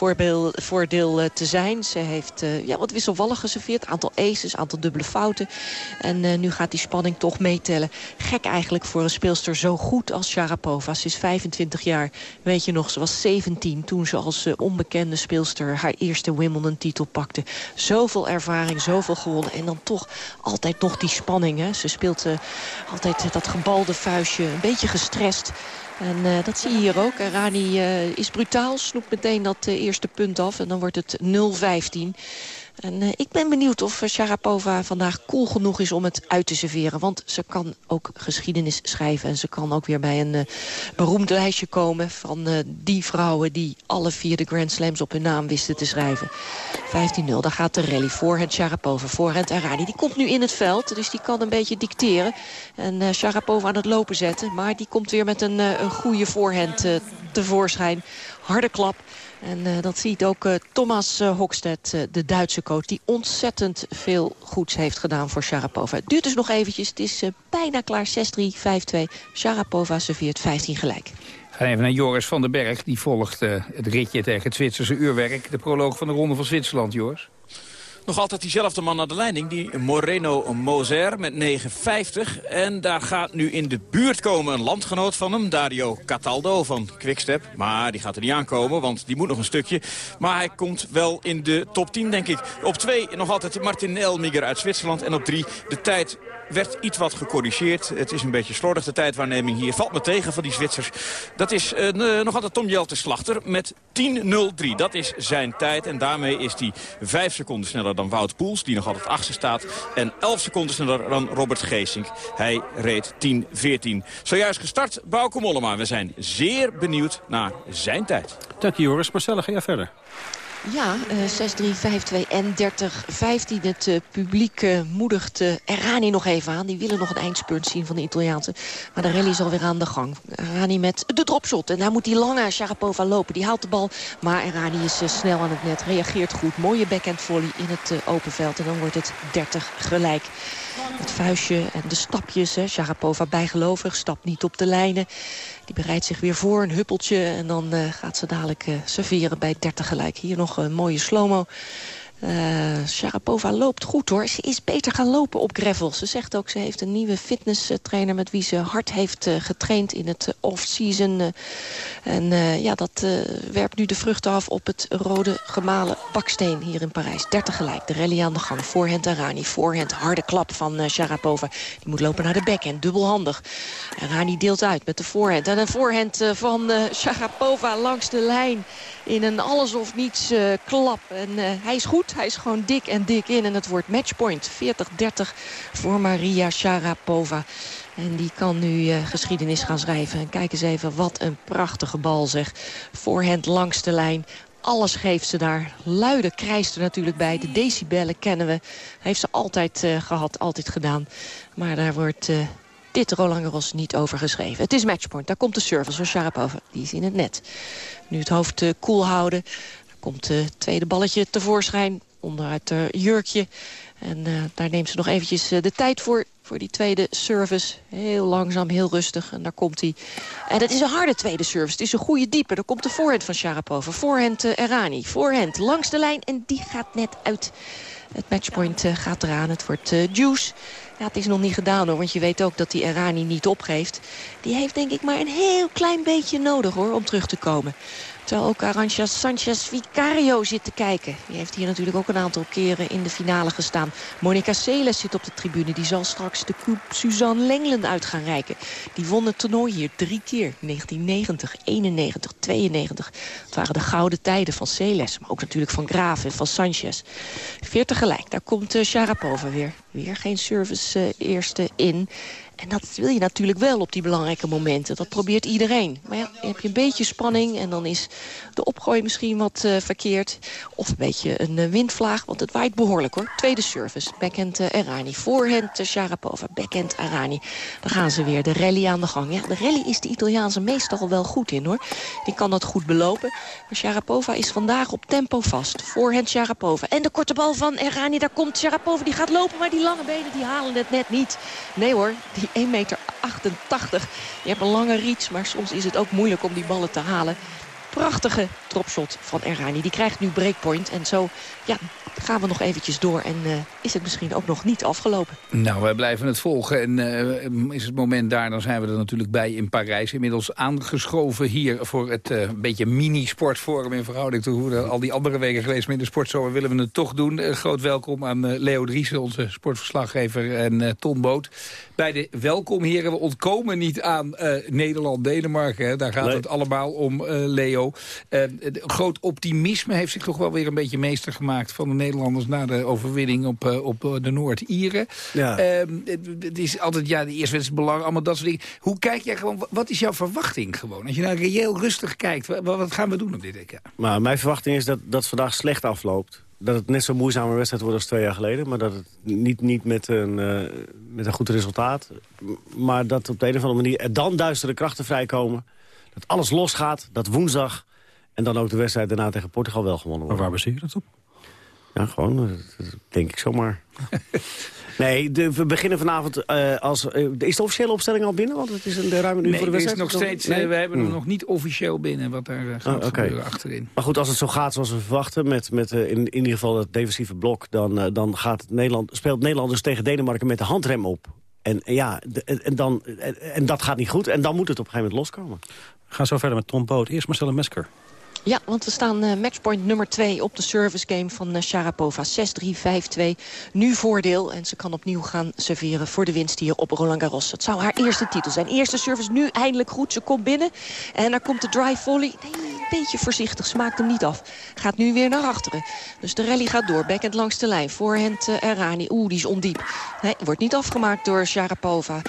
voordeel uh, te zijn. Ze heeft uh, ja, wat wisselvallig geserveerd. Aantal aces, aantal dubbele fouten. En nu gaat die spanning toch meetellen. Gek eigenlijk voor een speelster zo goed als Sharapova. Ze is 25 jaar. Weet je nog, ze was 17 toen ze als onbekende speelster haar eerste Wimbledon-titel pakte. Zoveel ervaring, zoveel gewonnen. En dan toch altijd nog die spanning. Hè. Ze speelt uh, altijd dat gebalde vuistje, een beetje gestrest. En uh, dat zie je hier ook. Rani uh, is brutaal, snoept meteen dat eerste punt af. En dan wordt het 0-15. En uh, ik ben benieuwd of Sharapova vandaag cool genoeg is om het uit te serveren. Want ze kan ook geschiedenis schrijven. En ze kan ook weer bij een uh, beroemd lijstje komen van die vrouwen... die alle vier de Grand Slams op hun naam wisten te schrijven. 15-0, daar gaat de rally. Voorhand Sharapova, voorhand Arani. Die komt nu in het veld, dus die kan een beetje dicteren. En Sharapova aan het lopen zetten. Maar die komt weer met een, een goede voorhand tevoorschijn. Harde klap. En uh, dat ziet ook uh, Thomas uh, de Duitse coach... die ontzettend veel goeds heeft gedaan voor Sharapova. Het duurt dus nog eventjes. Het is bijna klaar. 6-3, 5-2. Sharapova serveert 15 gelijk. Gaan even naar Joris van den Berg. Die volgt het ritje tegen het Zwitserse uurwerk. De proloog van de Ronde van Zwitserland, Joris. Nog altijd diezelfde man aan de leiding, die Moreno Moser met 9,50. En daar gaat nu in de buurt komen een landgenoot van hem, Dario Cataldo van Quickstep. Maar die gaat er niet aankomen, want die moet nog een stukje. Maar hij komt wel in de top 10, denk ik. Op 2 nog altijd Martin Elmiger uit Zwitserland. En op 3 de tijd werd iets wat gecorrigeerd. Het is een beetje slordig, de tijdwaarneming hier. Valt me tegen van die Zwitsers. Dat is uh, nog altijd Tom Jelte Slachter met 10.03. Dat is zijn tijd en daarmee is hij 5 seconden sneller dan Wout Poels... die nog altijd achter staat. En 11 seconden sneller dan Robert Geesink. Hij reed 10.14. Zojuist gestart Bauke Mollema. We zijn zeer benieuwd naar zijn tijd. Dank je Joris. Marcella, ga jij verder? Ja, eh 6-3, 5-2 en 30-15. Het eh, publiek eh, moedigt eh, Errani nog even aan. Die willen nog een eindspurt zien van de Italiaanse. Maar de rally is alweer aan de gang. Errani met de dropshot. En daar moet die lange Sharapova lopen. Die haalt de bal. Maar Errani is snel aan het net. Reageert goed. Mooie backhand volley in het open veld. En dan wordt het 30 gelijk. Het vuistje en de stapjes. Hè. Sharapova bijgelovig. Stapt niet op de lijnen. Die bereidt zich weer voor, een huppeltje. En dan eh, gaat ze dadelijk eh, serveren bij 30 gelijk. Hier nog een mooie slow-mo. Eh, Sharapova loopt goed hoor. Ze is beter gaan lopen op gravel. Ze zegt ook, ze heeft een nieuwe fitnesstrainer... met wie ze hard heeft eh, getraind in het eh, off-season. en ja, dat werpt nu de vruchten af op het rode gemalen baksteen hier in Parijs. 30 gelijk, de rally aan de gang. Voorhand Arani, voorhand harde klap van Sharapova. Die moet lopen naar de backhand, dubbelhandig. Arani deelt uit met de voorhand. En een voorhand van Sharapova langs de lijn in een alles of niets klap. En hij is goed, hij is gewoon dik en dik in. En het wordt matchpoint 40-30 voor Maria Sharapova. En die kan nu eh, geschiedenis gaan schrijven. En kijk eens even, wat een prachtige bal zeg. Voorhand langs de lijn. Alles geeft ze daar. Luide krijst er natuurlijk bij. De decibellen kennen we. Heeft ze altijd eh, gehad, altijd gedaan. Maar daar wordt eh, dit Roland Garros niet over geschreven. Het is matchpoint. Daar komt de service van Sharapova. Die is in het net. Nu het hoofd koel houden. Komt het tweede balletje tevoorschijn. Onderuit haar jurkje. En eh, daar neemt ze nog eventjes eh, de tijd voor. Voor die tweede service. Heel langzaam, heel rustig. En daar komt hij. En dat is een harde tweede service. Het is een goede diepe. Daar komt de voorhand van Sharapova. Voorhand eh, Errani. Voorhand langs de lijn. En die gaat net uit. Het matchpoint eh, gaat eraan. Het wordt eh, juice. Ja, het is nog niet gedaan hoor, want je weet ook dat die Errani niet opgeeft. Die heeft denk ik maar een heel klein beetje nodig hoor, om terug te komen. Terwijl ook Arantxa Sanchez Vicario zit te kijken. Die heeft hier natuurlijk ook een aantal keren in de finale gestaan. Monica Seles zit op de tribune. Die zal straks de Coupe Suzanne Lenglen uit gaan reiken. Die won het toernooi hier drie keer. 1990, 91, 92. Het waren de gouden tijden van Seles. Maar ook natuurlijk van Graaf en van Sanchez. 40 gelijk. Daar komt uh, Sharapova weer. Weer geen service uh, eerste in. En dat wil je natuurlijk wel op die belangrijke momenten. Dat probeert iedereen. Maar ja, dan heb je een beetje spanning en dan is de opgooi misschien wat uh, verkeerd. Of een beetje een uh, windvlaag, want het waait behoorlijk hoor. Tweede service, backhand uh, Errani. Voorhand Sharapova, backhand Arani. Dan gaan ze weer de rally aan de gang. Ja, de rally is de Italiaanse meestal wel goed in hoor. Die kan dat goed belopen. Maar Sharapova is vandaag op tempo vast. Voorhand Sharapova. En de korte bal van Errani, daar komt Sharapova. Die gaat lopen, maar die lange benen die halen het net niet. Nee hoor, die 1,88 meter. Je hebt een lange reach, maar soms is het ook moeilijk om die ballen te halen. Prachtige dropshot van Errani. Die krijgt nu breakpoint. En zo ja, gaan we nog eventjes door. En uh, is het misschien ook nog niet afgelopen. Nou, wij blijven het volgen. En uh, is het moment daar, dan zijn we er natuurlijk bij in Parijs. Inmiddels aangeschoven hier voor het uh, beetje mini-sportforum... in verhouding tot hoe we al die andere weken geweest met de sportzomer... willen we het toch doen. groot welkom aan Leo Driessen, onze sportverslaggever... en Ton Boot. Bij de welkom, heren. We ontkomen niet aan Nederland-Denemarken. Daar gaat nee. het allemaal om, Leo. groot optimisme heeft zich toch wel weer een beetje meester gemaakt... van de Nederlanders na de overwinning op, uh, op de Noord-Ieren. Ja. Uh, het, is altijd, ja, de eerste wedstrijd belang, allemaal dat soort dingen. Hoe kijk jij gewoon, wat is jouw verwachting gewoon? Als je nou reëel rustig kijkt, wat, gaan we doen op dit EK? Maar mijn verwachting is dat, dat vandaag slecht afloopt. Dat het net zo'n moeizame wedstrijd wordt als twee jaar geleden. Maar dat het niet, niet met, een, uh, met een goed resultaat. Maar dat op de een of andere manier er dan duistere krachten vrijkomen. Dat alles losgaat, dat woensdag... en dan ook de wedstrijd daarna tegen Portugal wel gewonnen wordt. Maar waar baseer je dat op? Ja, gewoon, dat denk ik zomaar. nee, de, we beginnen vanavond uh, als... Uh, is de officiële opstelling al binnen? Want het is een ruim een uur nee, voor de wedstrijd. Is nog steeds, nee? we hebben hmm. hem nog niet officieel binnen wat daar uh, gaat oh, okay. gebeuren achterin. Maar goed, als het zo gaat zoals we verwachten... met, met in, in ieder geval het defensieve blok... dan, dan gaat Nederland, speelt Nederland dus tegen Denemarken met de handrem op. En, ja, de, en, dan, en, en dat gaat niet goed. En dan moet het op een gegeven moment loskomen. We gaan zo verder met Tom Boot. Eerst Marcella Mesker. Ja, want we staan uh, matchpoint nummer 2 op de service game van uh, Sharapova. 6-3, 5-2. Nu voordeel. En ze kan opnieuw gaan serveren voor de winst hier op Roland Garros. Het zou haar eerste titel zijn. Eerste service nu eindelijk goed. Ze komt binnen. En daar komt de drive volley. Nee, beetje voorzichtig. Smaakt hem niet af. Gaat nu weer naar achteren. Dus de rally gaat door. Backhand langs de lijn. Voorhand uh, Errani. Oeh, die is ondiep. Nee, wordt niet afgemaakt door Sharapova.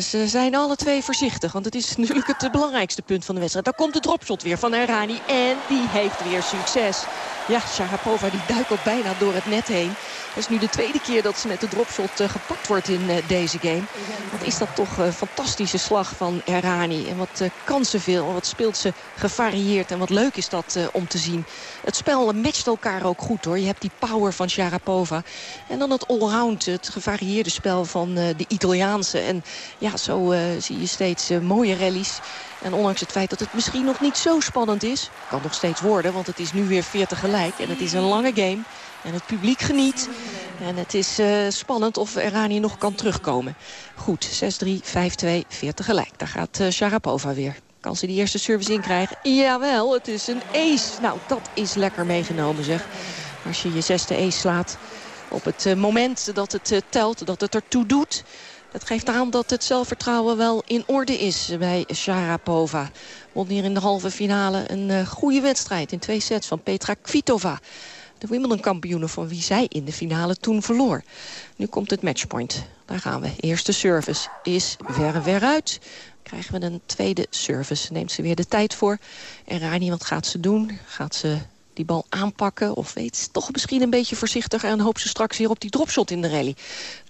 Ze zijn alle twee voorzichtig. Want het is natuurlijk het belangrijkste punt van de wedstrijd. Daar komt de dropshot weer van Errani. En die heeft weer succes. Ja, Sharapova die duikelt bijna door het net heen. Het is nu de tweede keer dat ze met de dropshot uh, gepakt wordt in uh, deze game. Wat is dat toch een fantastische slag van Errani. En wat kan ze veel. En wat speelt ze gevarieerd. En wat leuk is dat om te zien. Het spel matcht elkaar ook goed hoor. Je hebt die power van Sharapova. En dan het allround, het gevarieerde spel van de Italiaanse. En ja, zo zie je steeds mooie rallies. En ondanks het feit dat het misschien nog niet zo spannend is... kan nog steeds worden, want het is nu weer 40 gelijk. En het is een lange game. En het publiek geniet. En het is uh, spannend of Erani nog kan terugkomen. Goed, 6-3, 5-2, 40 gelijk. Daar gaat uh, Sharapova weer. Kan ze die eerste service inkrijgen? Jawel, het is een ace. Nou, dat is lekker meegenomen zeg. Als je je zesde ace slaat op het uh, moment dat het telt, dat het ertoe doet... Het geeft aan dat het zelfvertrouwen wel in orde is bij Sharapova. Won hier in de halve finale een uh, goede wedstrijd in twee sets van Petra Kvitova. De Wimbledon-kampioene van wie zij in de finale toen verloor. Nu komt het matchpoint. Daar gaan we. Eerste service is ver ver uit. Krijgen we een tweede service. Neemt ze weer de tijd voor. En Rani, wat gaat ze doen? Gaat ze die bal aanpakken? Of weet ze toch misschien een beetje voorzichtiger... en hoopt ze straks weer op die dropshot in de rally.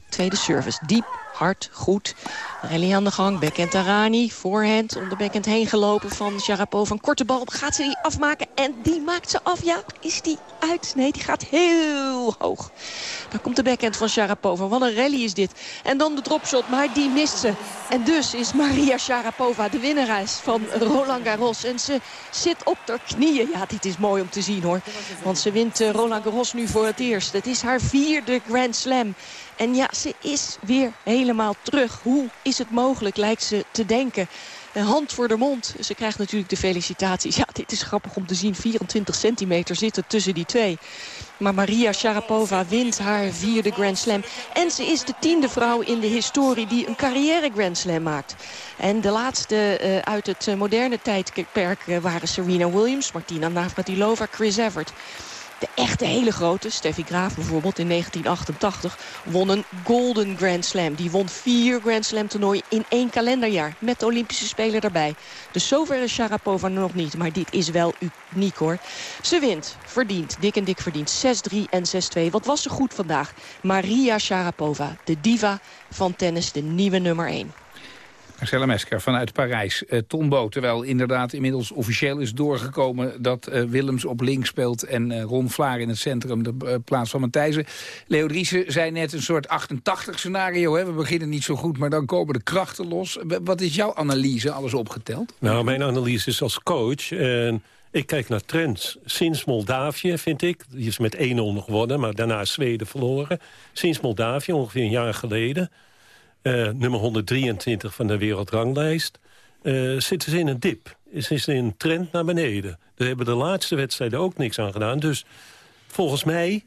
Tweede service. Diep, hard, goed. Rally aan de gang. Backhand Arani. Voorhand om de backhand heen gelopen van Sharapova. Een korte bal. Gaat ze die afmaken? En die maakt ze af. Ja, is die uit? Nee, die gaat heel hoog. Daar komt de backhand van Sharapova. Wat een rally is dit. En dan de dropshot, maar die mist ze. En dus is Maria Sharapova de winnares van Roland Garros. En ze zit op haar knieën. Ja, dit is mooi om te zien hoor. Want ze wint eh, Roland Garros nu voor het eerst. Het is haar vierde Grand Slam. En ja, ze is weer helemaal terug. Hoe is het mogelijk, lijkt ze te denken. Hand voor de mond. Ze krijgt natuurlijk de felicitaties. Ja, dit is grappig om te zien. 24 centimeter zitten tussen die twee. Maar Maria Sharapova wint haar vierde Grand Slam. En ze is de tiende vrouw in de historie die een carrière Grand Slam maakt. En de laatste uh, uit het moderne tijdperk uh, waren Serena Williams, Martina Navratilova, Chris Evert. De echte hele grote, Steffi Graaf bijvoorbeeld in 1988, won een Golden Grand Slam. Die won vier Grand Slam toernooien in één kalenderjaar. Met de Olympische Spelen erbij. Dus zover is Sharapova nog niet. Maar dit is wel uniek hoor. Ze wint. Verdient. Dik en dik verdient. 6-3 en 6-2. Wat was ze goed vandaag? Maria Sharapova. De diva van tennis. De nieuwe nummer 1. Marcella Mesker vanuit Parijs. Uh, terwijl inderdaad inmiddels officieel is doorgekomen... dat uh, Willems op links speelt en uh, Ron Vlaar in het centrum de plaats van Matthijsen. Leo Driessen zei net een soort 88-scenario. We beginnen niet zo goed, maar dan komen de krachten los. Wat is jouw analyse, alles opgeteld? Nou, mijn analyse is als coach... En ik kijk naar trends. Sinds Moldavië, vind ik, die is met 1-0 nog gewonnen... maar daarna Zweden verloren. Sinds Moldavië, ongeveer een jaar geleden nummer 123 van de wereldranglijst... Uh, zitten ze in een dip. Is is in een trend naar beneden. Daar hebben de laatste wedstrijden ook niks aan gedaan. Dus volgens mij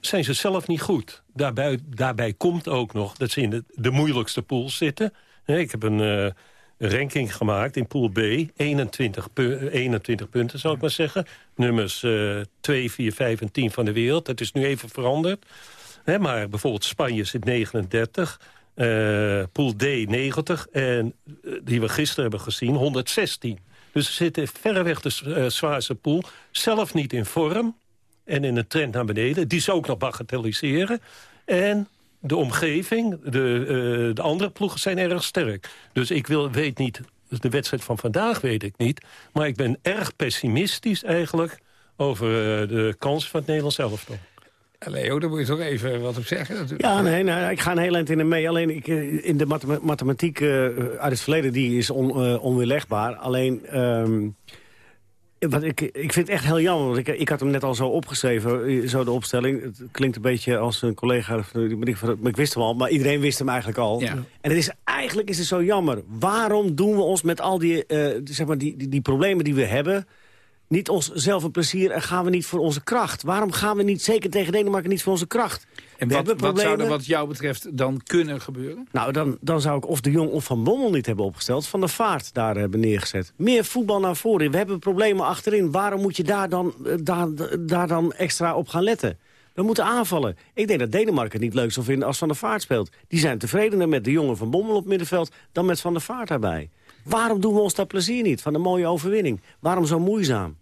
zijn ze zelf niet goed. Daarbij, daarbij komt ook nog dat ze in de, moeilijkste pool zitten. ik heb een uh, ranking gemaakt in pool B. 21, pu 21 punten, zou ik maar zeggen. Nummers uh, 2, 4, 5 en 10 van de wereld. Dat is nu even veranderd. maar bijvoorbeeld Spanje zit 39... Uh, pool D 90 en uh, die we gisteren hebben gezien 116. Dus ze zitten verreweg de uh, zwaarste pool. Zelf niet in vorm en in een trend naar beneden. Die ze ook nog bagatelliseren. En de omgeving, de, de andere ploegen zijn erg sterk. Dus ik wil, weet niet, de wedstrijd van vandaag weet ik niet. Maar ik ben erg pessimistisch eigenlijk over de kansen van het Nederlands elftal. Leo, daar moet je toch even wat op zeggen. Natuurlijk. Ja, nee, nee, ik ga een heel eind in de mee. Alleen ik, in de mathematiek uh, uit het verleden die is on, uh, onweerlegbaar. Alleen, um, wat ik, ik vind het echt heel jammer. Want ik, ik had hem net al zo opgeschreven, zo de opstelling. Het klinkt een beetje als een collega, maar ik wist hem al. Maar iedereen wist hem eigenlijk al. Ja. En het is, eigenlijk is het zo jammer. Waarom doen we ons met al die, uh, zeg maar die, die, die problemen die we hebben niet onszelf een plezier en gaan we niet voor onze kracht? Waarom gaan we niet, zeker tegen Denemarken, niet voor onze kracht? En We wat, zou er wat jou betreft dan kunnen gebeuren? Nou, dan, dan zou ik of de Jong of Van Bommel niet hebben opgesteld... Van de Vaart daar hebben neergezet. Meer voetbal naar voren. We hebben problemen achterin. Waarom moet je daar dan, eh, daar, daar dan extra op gaan letten? We moeten aanvallen. Ik denk dat Denemarken het niet leuk zou vinden als Van der Vaart speelt. Die zijn tevredener met de jongen van Bommel op middenveld... dan met Van der Vaart daarbij. Waarom doen we ons dat plezier niet van een mooie overwinning? Waarom zo moeizaam?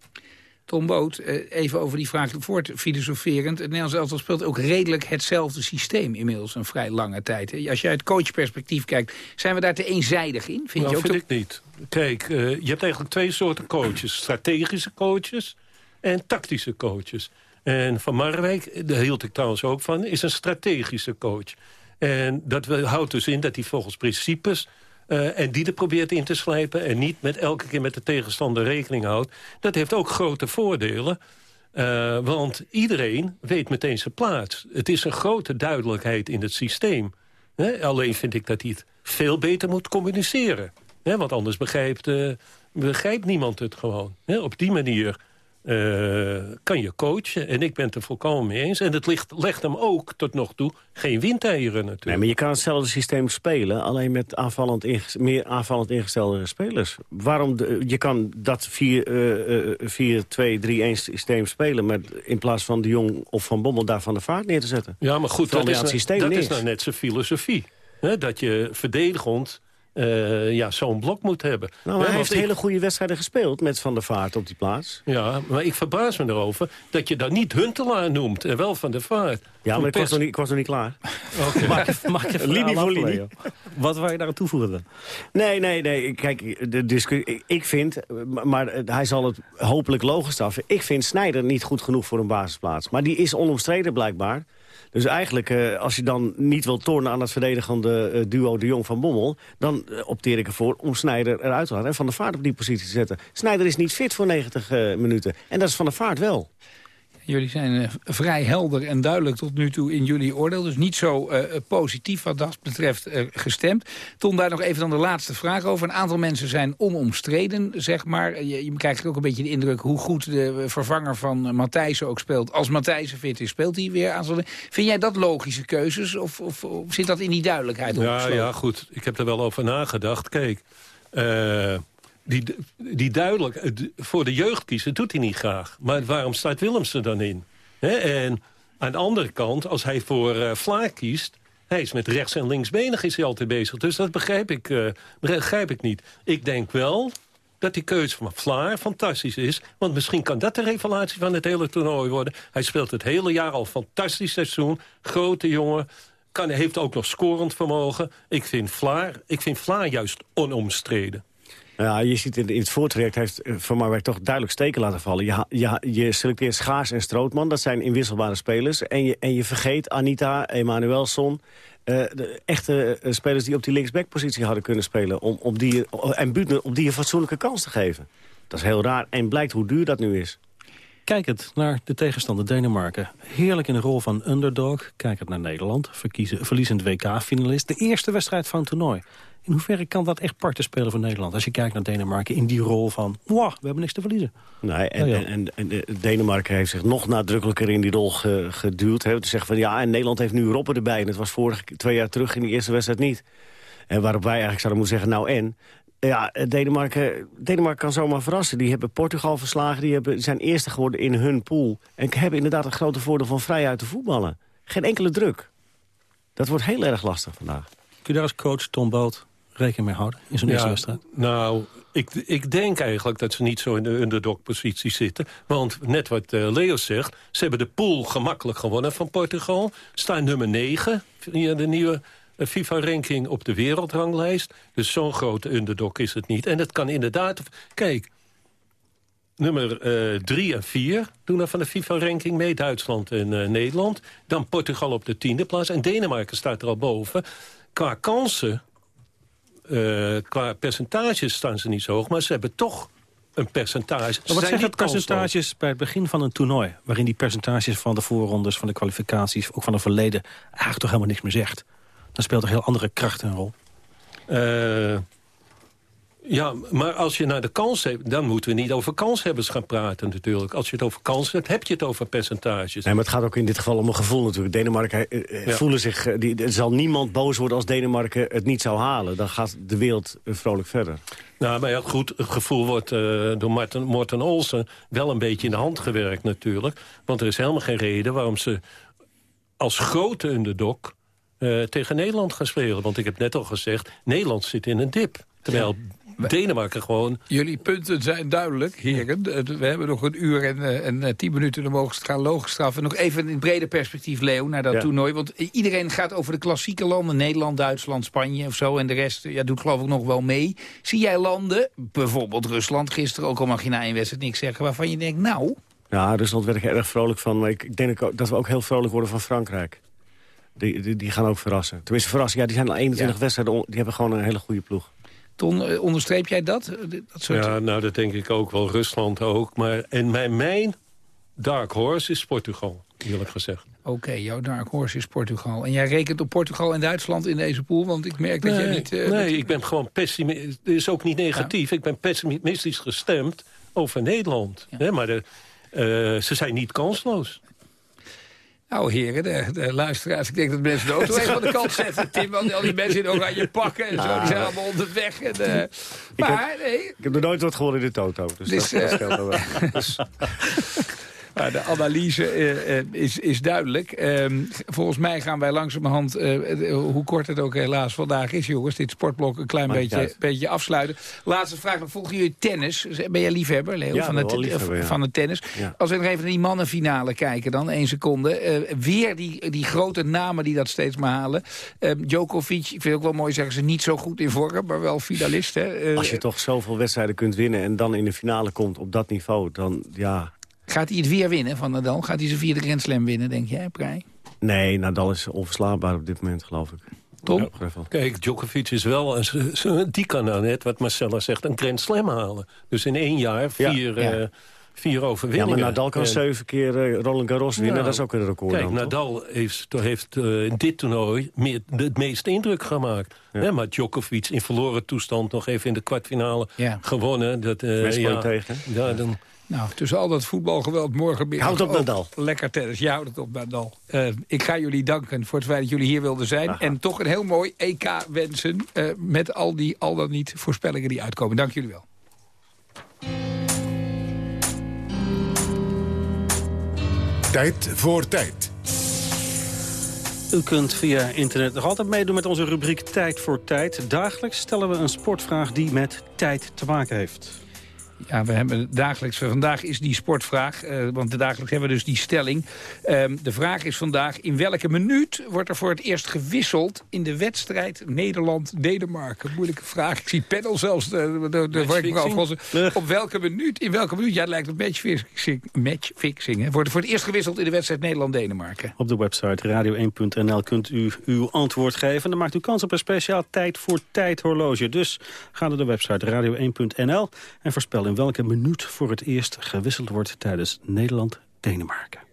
Tom Boot, eh, even over die vraag voort filosoferend. Het Nederlands elftal speelt ook redelijk hetzelfde systeem inmiddels een vrij lange tijd. hè. Als je uit coachperspectief kijkt, zijn we daar te eenzijdig in? Vind nou, je ook vind ik niet. Kijk, eh, je hebt eigenlijk twee soorten coaches. Strategische coaches en tactische coaches. En Van Marwijk, daar hield ik trouwens ook van, is een strategische coach. En dat houdt dus in dat hij volgens principes... eh, en die er probeert in te slijpen... en niet met elke keer met de tegenstander rekening houdt. Dat heeft ook grote voordelen. Eh, want iedereen weet meteen zijn plaats. Het is een grote duidelijkheid in het systeem. Alleen vind ik dat hij het veel beter moet communiceren. Want anders begrijpt, eh, begrijpt niemand het gewoon. Op die manier eh, kan je coachen. En ik ben het er volkomen mee eens. En het ligt, legt hem ook tot nog toe geen windeieren natuurlijk. Nee, maar je kan hetzelfde systeem spelen, alleen met aanvallend inges- meer aanvallend ingestelde spelers. Waarom de, je kan dat 4-2-3-1 systeem spelen, met, in plaats van de Jong of van Bommel daar van de vaart neer te zetten. Ja, maar goed, dat, is, het nou- systeem dat is nou net zijn filosofie. Hè? Dat je verdedigend eh, ja, zo'n blok moet hebben. Nou, hij heeft ik- hele goede wedstrijden gespeeld met Van der Vaart op die plaats. Ja, maar ik verbaas me erover dat je dat niet Huntelaar noemt en wel Van der Vaart. Ja, maar ik was, nog niet, ik was nog niet klaar. Linie verhaal voor linie. Wat wou je daar aan toevoegen dan? Nee, nee, nee. Kijk, de discussie, ik- vind, maar eh, hij zal het hopelijk logisch straffen. Ik vind Snijder niet goed genoeg voor een basisplaats. Maar die is onomstreden blijkbaar. Dus eigenlijk, eh, als je dan niet wil tornen aan het verdedigende eh, duo de Jong van Bommel... dan eh, opteer ik ervoor om Snijder eruit te laten en Van der Vaart op die positie te zetten. Snijder is niet fit voor 90 eh, minuten. En dat is Van der Vaart wel. Jullie zijn eh, vrij helder en duidelijk tot nu toe in jullie oordeel. Dus niet zo eh, positief wat dat betreft eh, gestemd. Ton, daar nog even dan de laatste vraag over. Een aantal mensen zijn onomstreden, zeg maar. Je, je krijgt ook een beetje de indruk hoe goed de vervanger van Matthijssen ook speelt. Als Matthijssen fit is, speelt hij weer aan. Vind jij dat logische keuzes of, of, of zit dat in die duidelijkheid Ja, opgesloten? ja, goed. Ik heb er wel over nagedacht. Kijk, eh, die, die duidelijk... Voor de jeugd kiezen doet hij niet graag. Maar waarom staat Willems er dan in? En aan de andere kant, als hij voor eh Vlaar kiest... Hij is met rechts- en linksbenig is hij altijd bezig. Dus dat begrijp ik, eh, begrijp ik niet. Ik denk wel dat die keuze van Vlaar fantastisch is. Want misschien kan dat de revelatie van het hele toernooi worden. Hij speelt het hele jaar al fantastisch seizoen. Grote jongen. Kan, heeft ook nog scorend vermogen. Ik vind Vlaar, ik vind Vlaar juist onomstreden. Ja, je ziet in, het voortraject heeft eh, Van Marwijk toch duidelijk steken laten vallen. Je, je, selecteert Schaars en Strootman, dat zijn inwisselbare spelers. En je, en je vergeet Anita, Emanuelson... eh, de echte eh, spelers die op die linksbackpositie hadden kunnen spelen... Om, om die, en Buutner om die een fatsoenlijke kans te geven. Dat is heel raar en blijkt hoe duur dat nu is. Kijk het naar de tegenstander Denemarken. Heerlijk in de rol van underdog. Kijk het naar Nederland. Verkiezen, verliezend WK-finalist. De eerste wedstrijd van het toernooi. In hoeverre kan dat echt parten spelen voor Nederland? Als je kijkt naar Denemarken in die rol van... Wow, we hebben niks te verliezen. Nee, en, Ja, ja. en, en, en Denemarken heeft zich nog nadrukkelijker in die rol ge- geduwd. Hè, te zeggen van ja, en Nederland heeft nu Robben erbij. En het was vorig twee jaar terug in die eerste wedstrijd niet. En waarop wij eigenlijk zouden moeten zeggen, nou en... Ja, Denemarken, Denemarken kan zomaar verrassen. Die hebben Portugal verslagen, die hebben, zijn eerste geworden in hun pool. En hebben inderdaad een grote voordeel van vrijheid te voetballen. Geen enkele druk. Dat wordt heel erg lastig vandaag. Kun je daar als coach Tom Boot rekening mee houden in zo'n eerste wedstrijd? Nou, ik, ik denk eigenlijk dat ze niet zo in de underdog-positie zitten. Want net wat eh, Leo zegt, ze hebben de pool gemakkelijk gewonnen van Portugal. Staan nummer 9 via de nieuwe eh, FIFA-ranking op de wereldranglijst. Dus zo'n grote underdog is het niet. En het kan inderdaad... Kijk, nummer 3 en 4 doen er van de FIFA-ranking mee. Duitsland en eh, Nederland. Dan Portugal op de tiende plaats. En Denemarken staat er al boven. Qua kansen eh, qua percentages staan ze niet zo hoog, maar ze hebben toch een percentage. Maar wat zijn kansloos. percentages bij het begin van een toernooi... waarin die percentages van de voorrondes, van de kwalificaties... ook van het verleden eigenlijk toch helemaal niks meer zegt? Dan speelt er heel andere kracht een rol. Eh, Ja, maar als je naar de kans hebt... dan moeten we niet over kanshebbers gaan praten natuurlijk. Als je het over kansen hebt, heb je het over percentages. Nee, maar het gaat ook in dit geval om een gevoel natuurlijk. Denemarken eh, eh, Ja. voelen zich... eh, die, er zal niemand boos worden als Denemarken het niet zou halen. Dan gaat de wereld vrolijk verder. Nou, maar ja, goed, het gevoel wordt door Martin, Morten Olsen wel een beetje in de hand gewerkt natuurlijk. Want er is helemaal geen reden waarom ze als grote underdog eh, tegen Nederland gaan spelen. Want ik heb net al gezegd, Nederland zit in een dip. Terwijl Denemarken gewoon... Jullie punten zijn duidelijk, heren. We hebben nog een uur en, eh, en eh, tien minuten. Ze gaan logenstraffen. Nog even in breder perspectief, Leo, naar dat Ja. toernooi. Want iedereen gaat over de klassieke landen. Nederland, Duitsland, Spanje of zo. En de rest eh, ja, doet geloof ik nog wel mee. Zie jij landen, bijvoorbeeld Rusland gisteren... ook al mag je na één wedstrijd niks zeggen... waarvan je denkt, nou... Ja, Rusland werd ik erg vrolijk van. Maar ik, denk dat we ook heel vrolijk worden van Frankrijk. Die, die, die gaan ook verrassen. Tenminste, verrassen. Ja, die zijn al 21 wedstrijden. Die hebben gewoon een hele goede ploeg. Ton, eh, onderstreep jij dat? Eh, Dat soort... Ja, nou, dat denk ik ook wel. Rusland ook. Maar en mijn, mijn dark horse is Portugal, eerlijk gezegd. Oké, jouw dark horse is Portugal. En jij rekent op Portugal en Duitsland in deze pool? Want ik merk dat jij niet... eh, nee dat- ik ben gewoon pessimistisch. Het is ook niet negatief. Ik ben pessimistisch gestemd over Nederland. Maar de, ze zijn niet kansloos. Nou heren, de, de luisteraars, ik denk dat mensen de auto even aan de kant zetten. Tim, al die, al die mensen in oranje pakken en zo, die zijn allemaal onderweg. En, eh, maar nee, Ik heb nog nooit wat gewonnen in de toto. Dus, Dus, dat, dat eh, wel. Dus, maar de analyse eh, eh, is, is duidelijk. Ehm, volgens mij gaan wij langzamerhand, eh, hoe kort het ook helaas vandaag is jongens, dit sportblok een klein beetje, beetje afsluiten. Laatste vraag, volgen jullie tennis? Ben jij liefhebber, Leo, Ja, van, het, liefhebber, ja. van het tennis? Ja. Als we nog even naar die mannenfinale kijken dan, één seconde. Weer die, die grote namen die dat steeds maar halen. Eh, Djokovic, ik vind het ook wel mooi zeggen ze niet zo goed in vorm, maar wel finalist. Hè? Als je toch zoveel wedstrijden kunt winnen... en dan in de finale komt op dat niveau, dan ja... Gaat hij het weer winnen van Nadal? Gaat hij zijn vierde Grand Slam winnen, denk jij, Prij? Nee, Nadal is onverslaanbaar op dit moment, geloof ik. Tom? Ja. Kijk, Djokovic is wel, die kan nou net, wat Marcella zegt, een Grand Slam halen. Dus in één jaar vier, Ja. eh, vier Ja, overwinningen. maar Nadal kan En- zeven keer eh, Roland Garros winnen. Nou, dat is ook een record Kijk, dan? Nadal heeft, heeft eh, in dit toernooi meer, de, het meeste indruk gemaakt. Hè, maar Djokovic in verloren toestand nog even in de kwartfinale Ja. gewonnen. Dat, eh, Matchpoint ja, tegen, Ja, dan, Nou, tussen al dat voetbalgeweld morgen... Houd op Nadal. Lekker tennis, je houdt het op Nadal. Eh, ik ga jullie danken voor het feit dat jullie hier wilden zijn. En toch een heel mooi EK wensen... eh, met al die al dan niet voorspellingen die uitkomen. Dank jullie wel. Tijd voor tijd. U kunt via internet nog altijd meedoen met onze rubriek Tijd voor Tijd. Dagelijks stellen we een sportvraag die met tijd te maken heeft. Ja, we hebben dagelijks, vandaag is die sportvraag, eh, want dagelijks hebben we dus die stelling. Ehm, de vraag is vandaag, in welke minuut wordt er voor het eerst gewisseld in de wedstrijd Nederland-Denemarken? Moeilijke vraag, ik zie panel zelfs, de, de, de, waar ik me afrossen. Op welke minuut, in welke minuut, ja het lijkt op matchfixing, matchfixing hè? wordt er voor het eerst gewisseld in de wedstrijd Nederland-Denemarken? Op de website radio1.nl kunt u uw antwoord geven. Dan maakt u kans op een speciaal tijd voor tijd horloge. Dus ga naar de website radio1.nl en voorspel in welke minuut voor het eerst gewisseld wordt tijdens Nederland-Denemarken.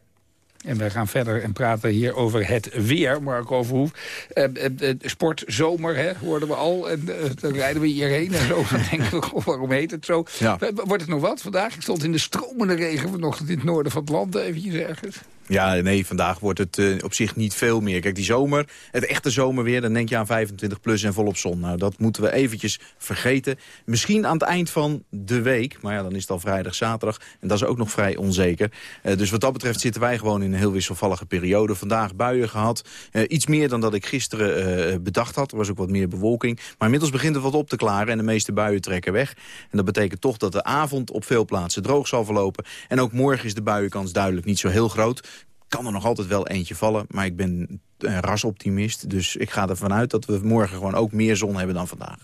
En wij gaan verder en praten hier over het weer, Marco Verhoef. Eh, eh, eh, sport, zomer, hè, hoorden we al. En eh, dan rijden we hierheen en zo. Dan denken we, waarom heet het zo? Ja. Wordt het nog wat vandaag? Ik stond in de stromende regen vanochtend in het noorden van het land, eventjes ergens. Ja, nee, vandaag wordt het eh, op zich niet veel meer. Kijk, die zomer, het echte zomerweer, dan denk je aan 25 plus en volop zon. Nou, dat moeten we eventjes vergeten. Misschien aan het eind van de week, maar ja, dan is het al vrijdag, zaterdag. En dat is ook nog vrij onzeker. Eh, dus wat dat betreft zitten wij gewoon in een heel wisselvallige periode. Vandaag buien gehad. Eh, iets meer dan dat ik gisteren bedacht had. Er was ook wat meer bewolking. Maar inmiddels begint het wat op te klaren en de meeste buien trekken weg. En dat betekent toch dat de avond op veel plaatsen droog zal verlopen. En ook morgen is de buienkans duidelijk niet zo heel groot kan er nog altijd wel eentje vallen. Maar ik ben rasoptimist. Dus ik ga ervan uit dat we morgen gewoon ook meer zon hebben dan vandaag.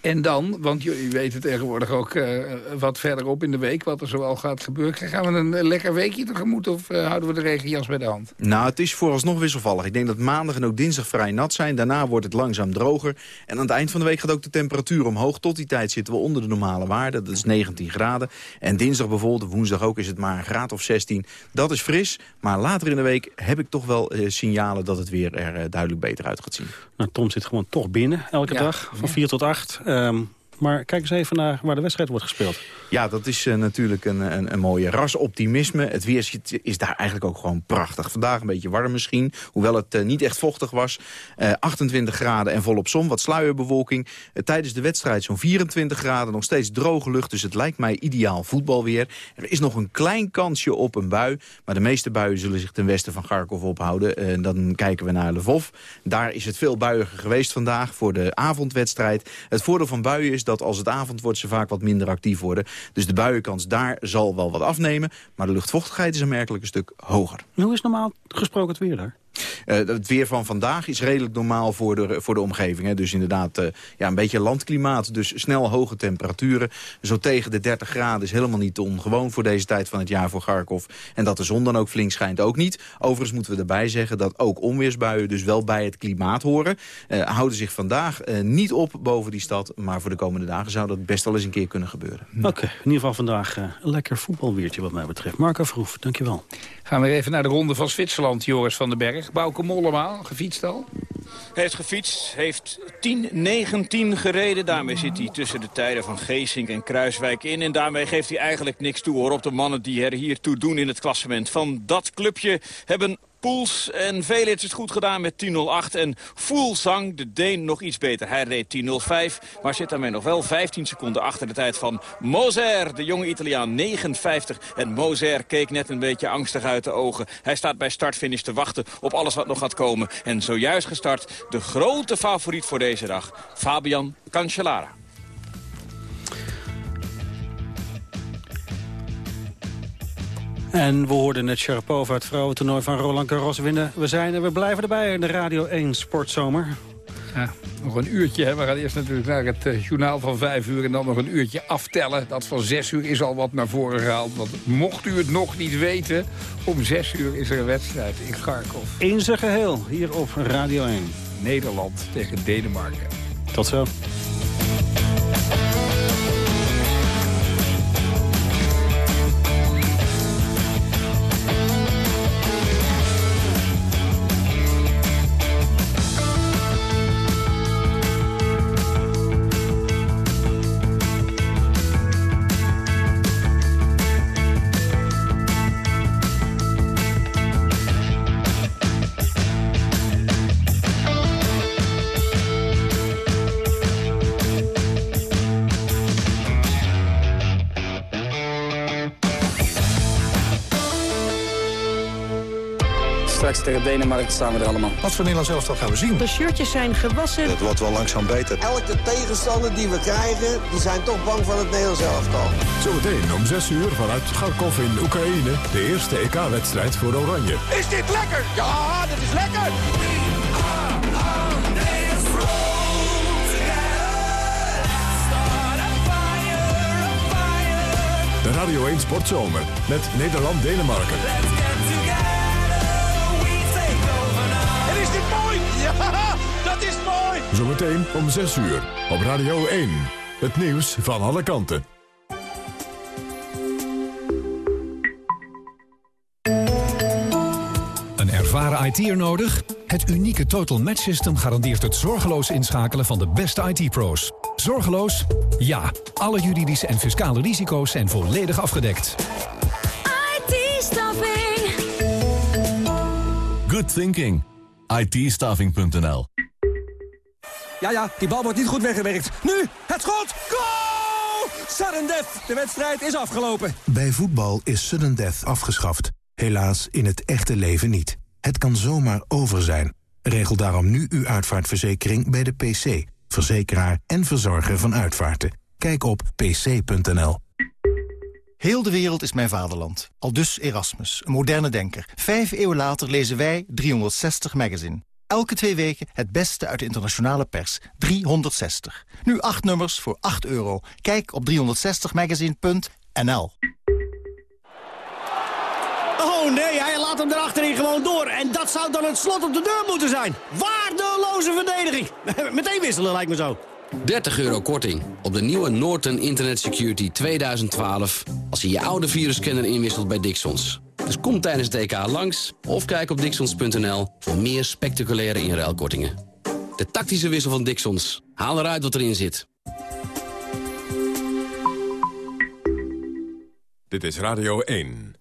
En dan, want jullie weten tegenwoordig ook eh, wat verderop in de week... wat er zoal gaat gebeuren. Gaan we een lekker weekje tegemoet of eh, houden we de regenjas bij de hand? Nou, het is vooralsnog wisselvallig. Ik denk dat maandag en ook dinsdag vrij nat zijn. Daarna wordt het langzaam droger. En aan het eind van de week gaat ook de temperatuur omhoog. Tot die tijd zitten we onder de normale waarde. Dat is 19 graden. En dinsdag bijvoorbeeld, woensdag ook, is het maar een graad of 16. Dat is fris. Maar later in de week heb ik toch wel eh, signalen... dat het weer er duidelijk beter uit gaat zien. Nou, Tom zit gewoon toch binnen elke Ja. dag, van 4 tot 8. Um, Maar kijk eens even naar waar de wedstrijd wordt gespeeld. Ja, dat is eh, natuurlijk een, een, een mooie rasoptimisme. Het weer is, daar eigenlijk ook gewoon prachtig. Vandaag een beetje warm misschien, hoewel het eh, niet echt vochtig was. Eh, 28 graden en volop zon, wat sluierbewolking. Eh, tijdens de wedstrijd zo'n 24 graden, nog steeds droge lucht. Dus het lijkt mij ideaal voetbalweer. Er is nog een klein kansje op een bui. Maar de meeste buien zullen zich ten westen van Kharkov ophouden. Eh, dan kijken we naar Lvov. Daar is het veel buiiger geweest vandaag voor de avondwedstrijd. Het voordeel van buien is dat als het avond wordt ze vaak wat minder actief worden. Dus de buienkans daar zal wel wat afnemen. Maar de luchtvochtigheid is een stuk hoger. Hoe is normaal gesproken het weer daar? Uh, het weer van vandaag is redelijk normaal voor de, voor de omgeving. Hè. Dus inderdaad uh, ja, een beetje landklimaat. Dus snel hoge temperaturen. Zo tegen de 30 graden is helemaal niet ongewoon voor deze tijd van het jaar voor Kharkov. En dat de zon dan ook flink schijnt ook niet. Overigens moeten we erbij zeggen dat ook onweersbuien dus wel bij het klimaat horen. Uh, houden zich vandaag niet op boven die stad. Maar voor de komende dagen zou dat best wel eens een keer kunnen gebeuren. Oké, in ieder geval vandaag een lekker voetbalweertje wat mij betreft. Marco Verhoef, dankjewel. Gaan we even naar de ronde van Zwitserland, Joris van den Berg. Bouke Mollema, gefietst al? Heeft gefietst, heeft 10-19 gereden. Daarmee zit hij tussen de tijden van Geesink en Kruiswijk in. En daarmee geeft hij eigenlijk niks toe hoor, op de mannen die er hier toe doen in het klassement. Van dat clubje hebben Poels en Velits het goed gedaan met 10.08. En Fuglsang, de Deen, nog iets beter. Hij reed 10.05, maar zit daarmee nog wel 15 seconden achter de tijd van Moser. De jonge Italiaan, 9.50. En Moser keek net een beetje angstig uit de ogen. Hij staat bij start-finish te wachten op alles wat nog gaat komen. En zojuist gestart de grote favoriet voor deze dag, Fabian Cancellara. En we hoorden net Sharapova het vrouwentoernooi van Roland Garros winnen. We zijn er, we blijven erbij in de Radio 1 Sportzomer. Ja, nog een uurtje. Hè. We gaan eerst natuurlijk naar het uh, journaal van vijf uur... en dan nog een uurtje aftellen. Dat van zes uur is al wat naar voren gehaald. Want mocht u het nog niet weten... om zes uur is er een wedstrijd in Kharkov. In zijn geheel, hier op Radio 1. Nederland tegen Denemarken. Tot zo. Denemarken staan we er allemaal. Wat voor Nederlands elftal gaan we zien? De shirtjes zijn gewassen. Het wordt wel langzaam beter. Elke tegenstander die we krijgen, die zijn toch bang van het Nederlands elftal. Zometeen om 6 uur vanuit Kharkov in Oekraïne. De eerste EK-wedstrijd voor Oranje. Is dit lekker? Ja, dit is lekker! De Radio 1 Sportzomer met Nederland-Denemarken. Ja, dat is mooi! Zometeen om 6 uur op Radio 1. Het nieuws van alle kanten. Een ervaren IT'er nodig? Het unieke Total Match System garandeert het zorgeloos inschakelen van de beste IT-pro's. Zorgeloos? Ja. Alle juridische en fiscale risico's zijn volledig afgedekt. IT-staffing. Good thinking itstaving.nl Ja, ja, die bal wordt niet goed weggewerkt. Nu, het schot! Goal! Sudden death, de wedstrijd is afgelopen. Bij voetbal is sudden death afgeschaft. Helaas in het echte leven niet. Het kan zomaar over zijn. Regel daarom nu uw uitvaartverzekering bij de PC. Verzekeraar en verzorger van uitvaarten. Kijk op pc.nl. Heel de wereld is mijn vaderland. Al dus Erasmus, een moderne denker. Vijf eeuwen later lezen wij 360 Magazine. Elke twee weken het beste uit de internationale pers. 360. Nu acht nummers voor 8 euro. Kijk op 360magazine.nl Oh nee, hij laat hem erachterin gewoon door. En dat zou dan het slot op de deur moeten zijn. Waardeloze verdediging. Meteen wisselen lijkt me zo. 30 euro korting op de nieuwe Norton Internet Security 2012... als je je oude virusscanner inwisselt bij Dixons. Dus kom tijdens het EK langs of kijk op dixons.nl... voor meer spectaculaire inruilkortingen. De tactische wissel van Dixons. Haal eruit wat erin zit. Dit is Radio 1.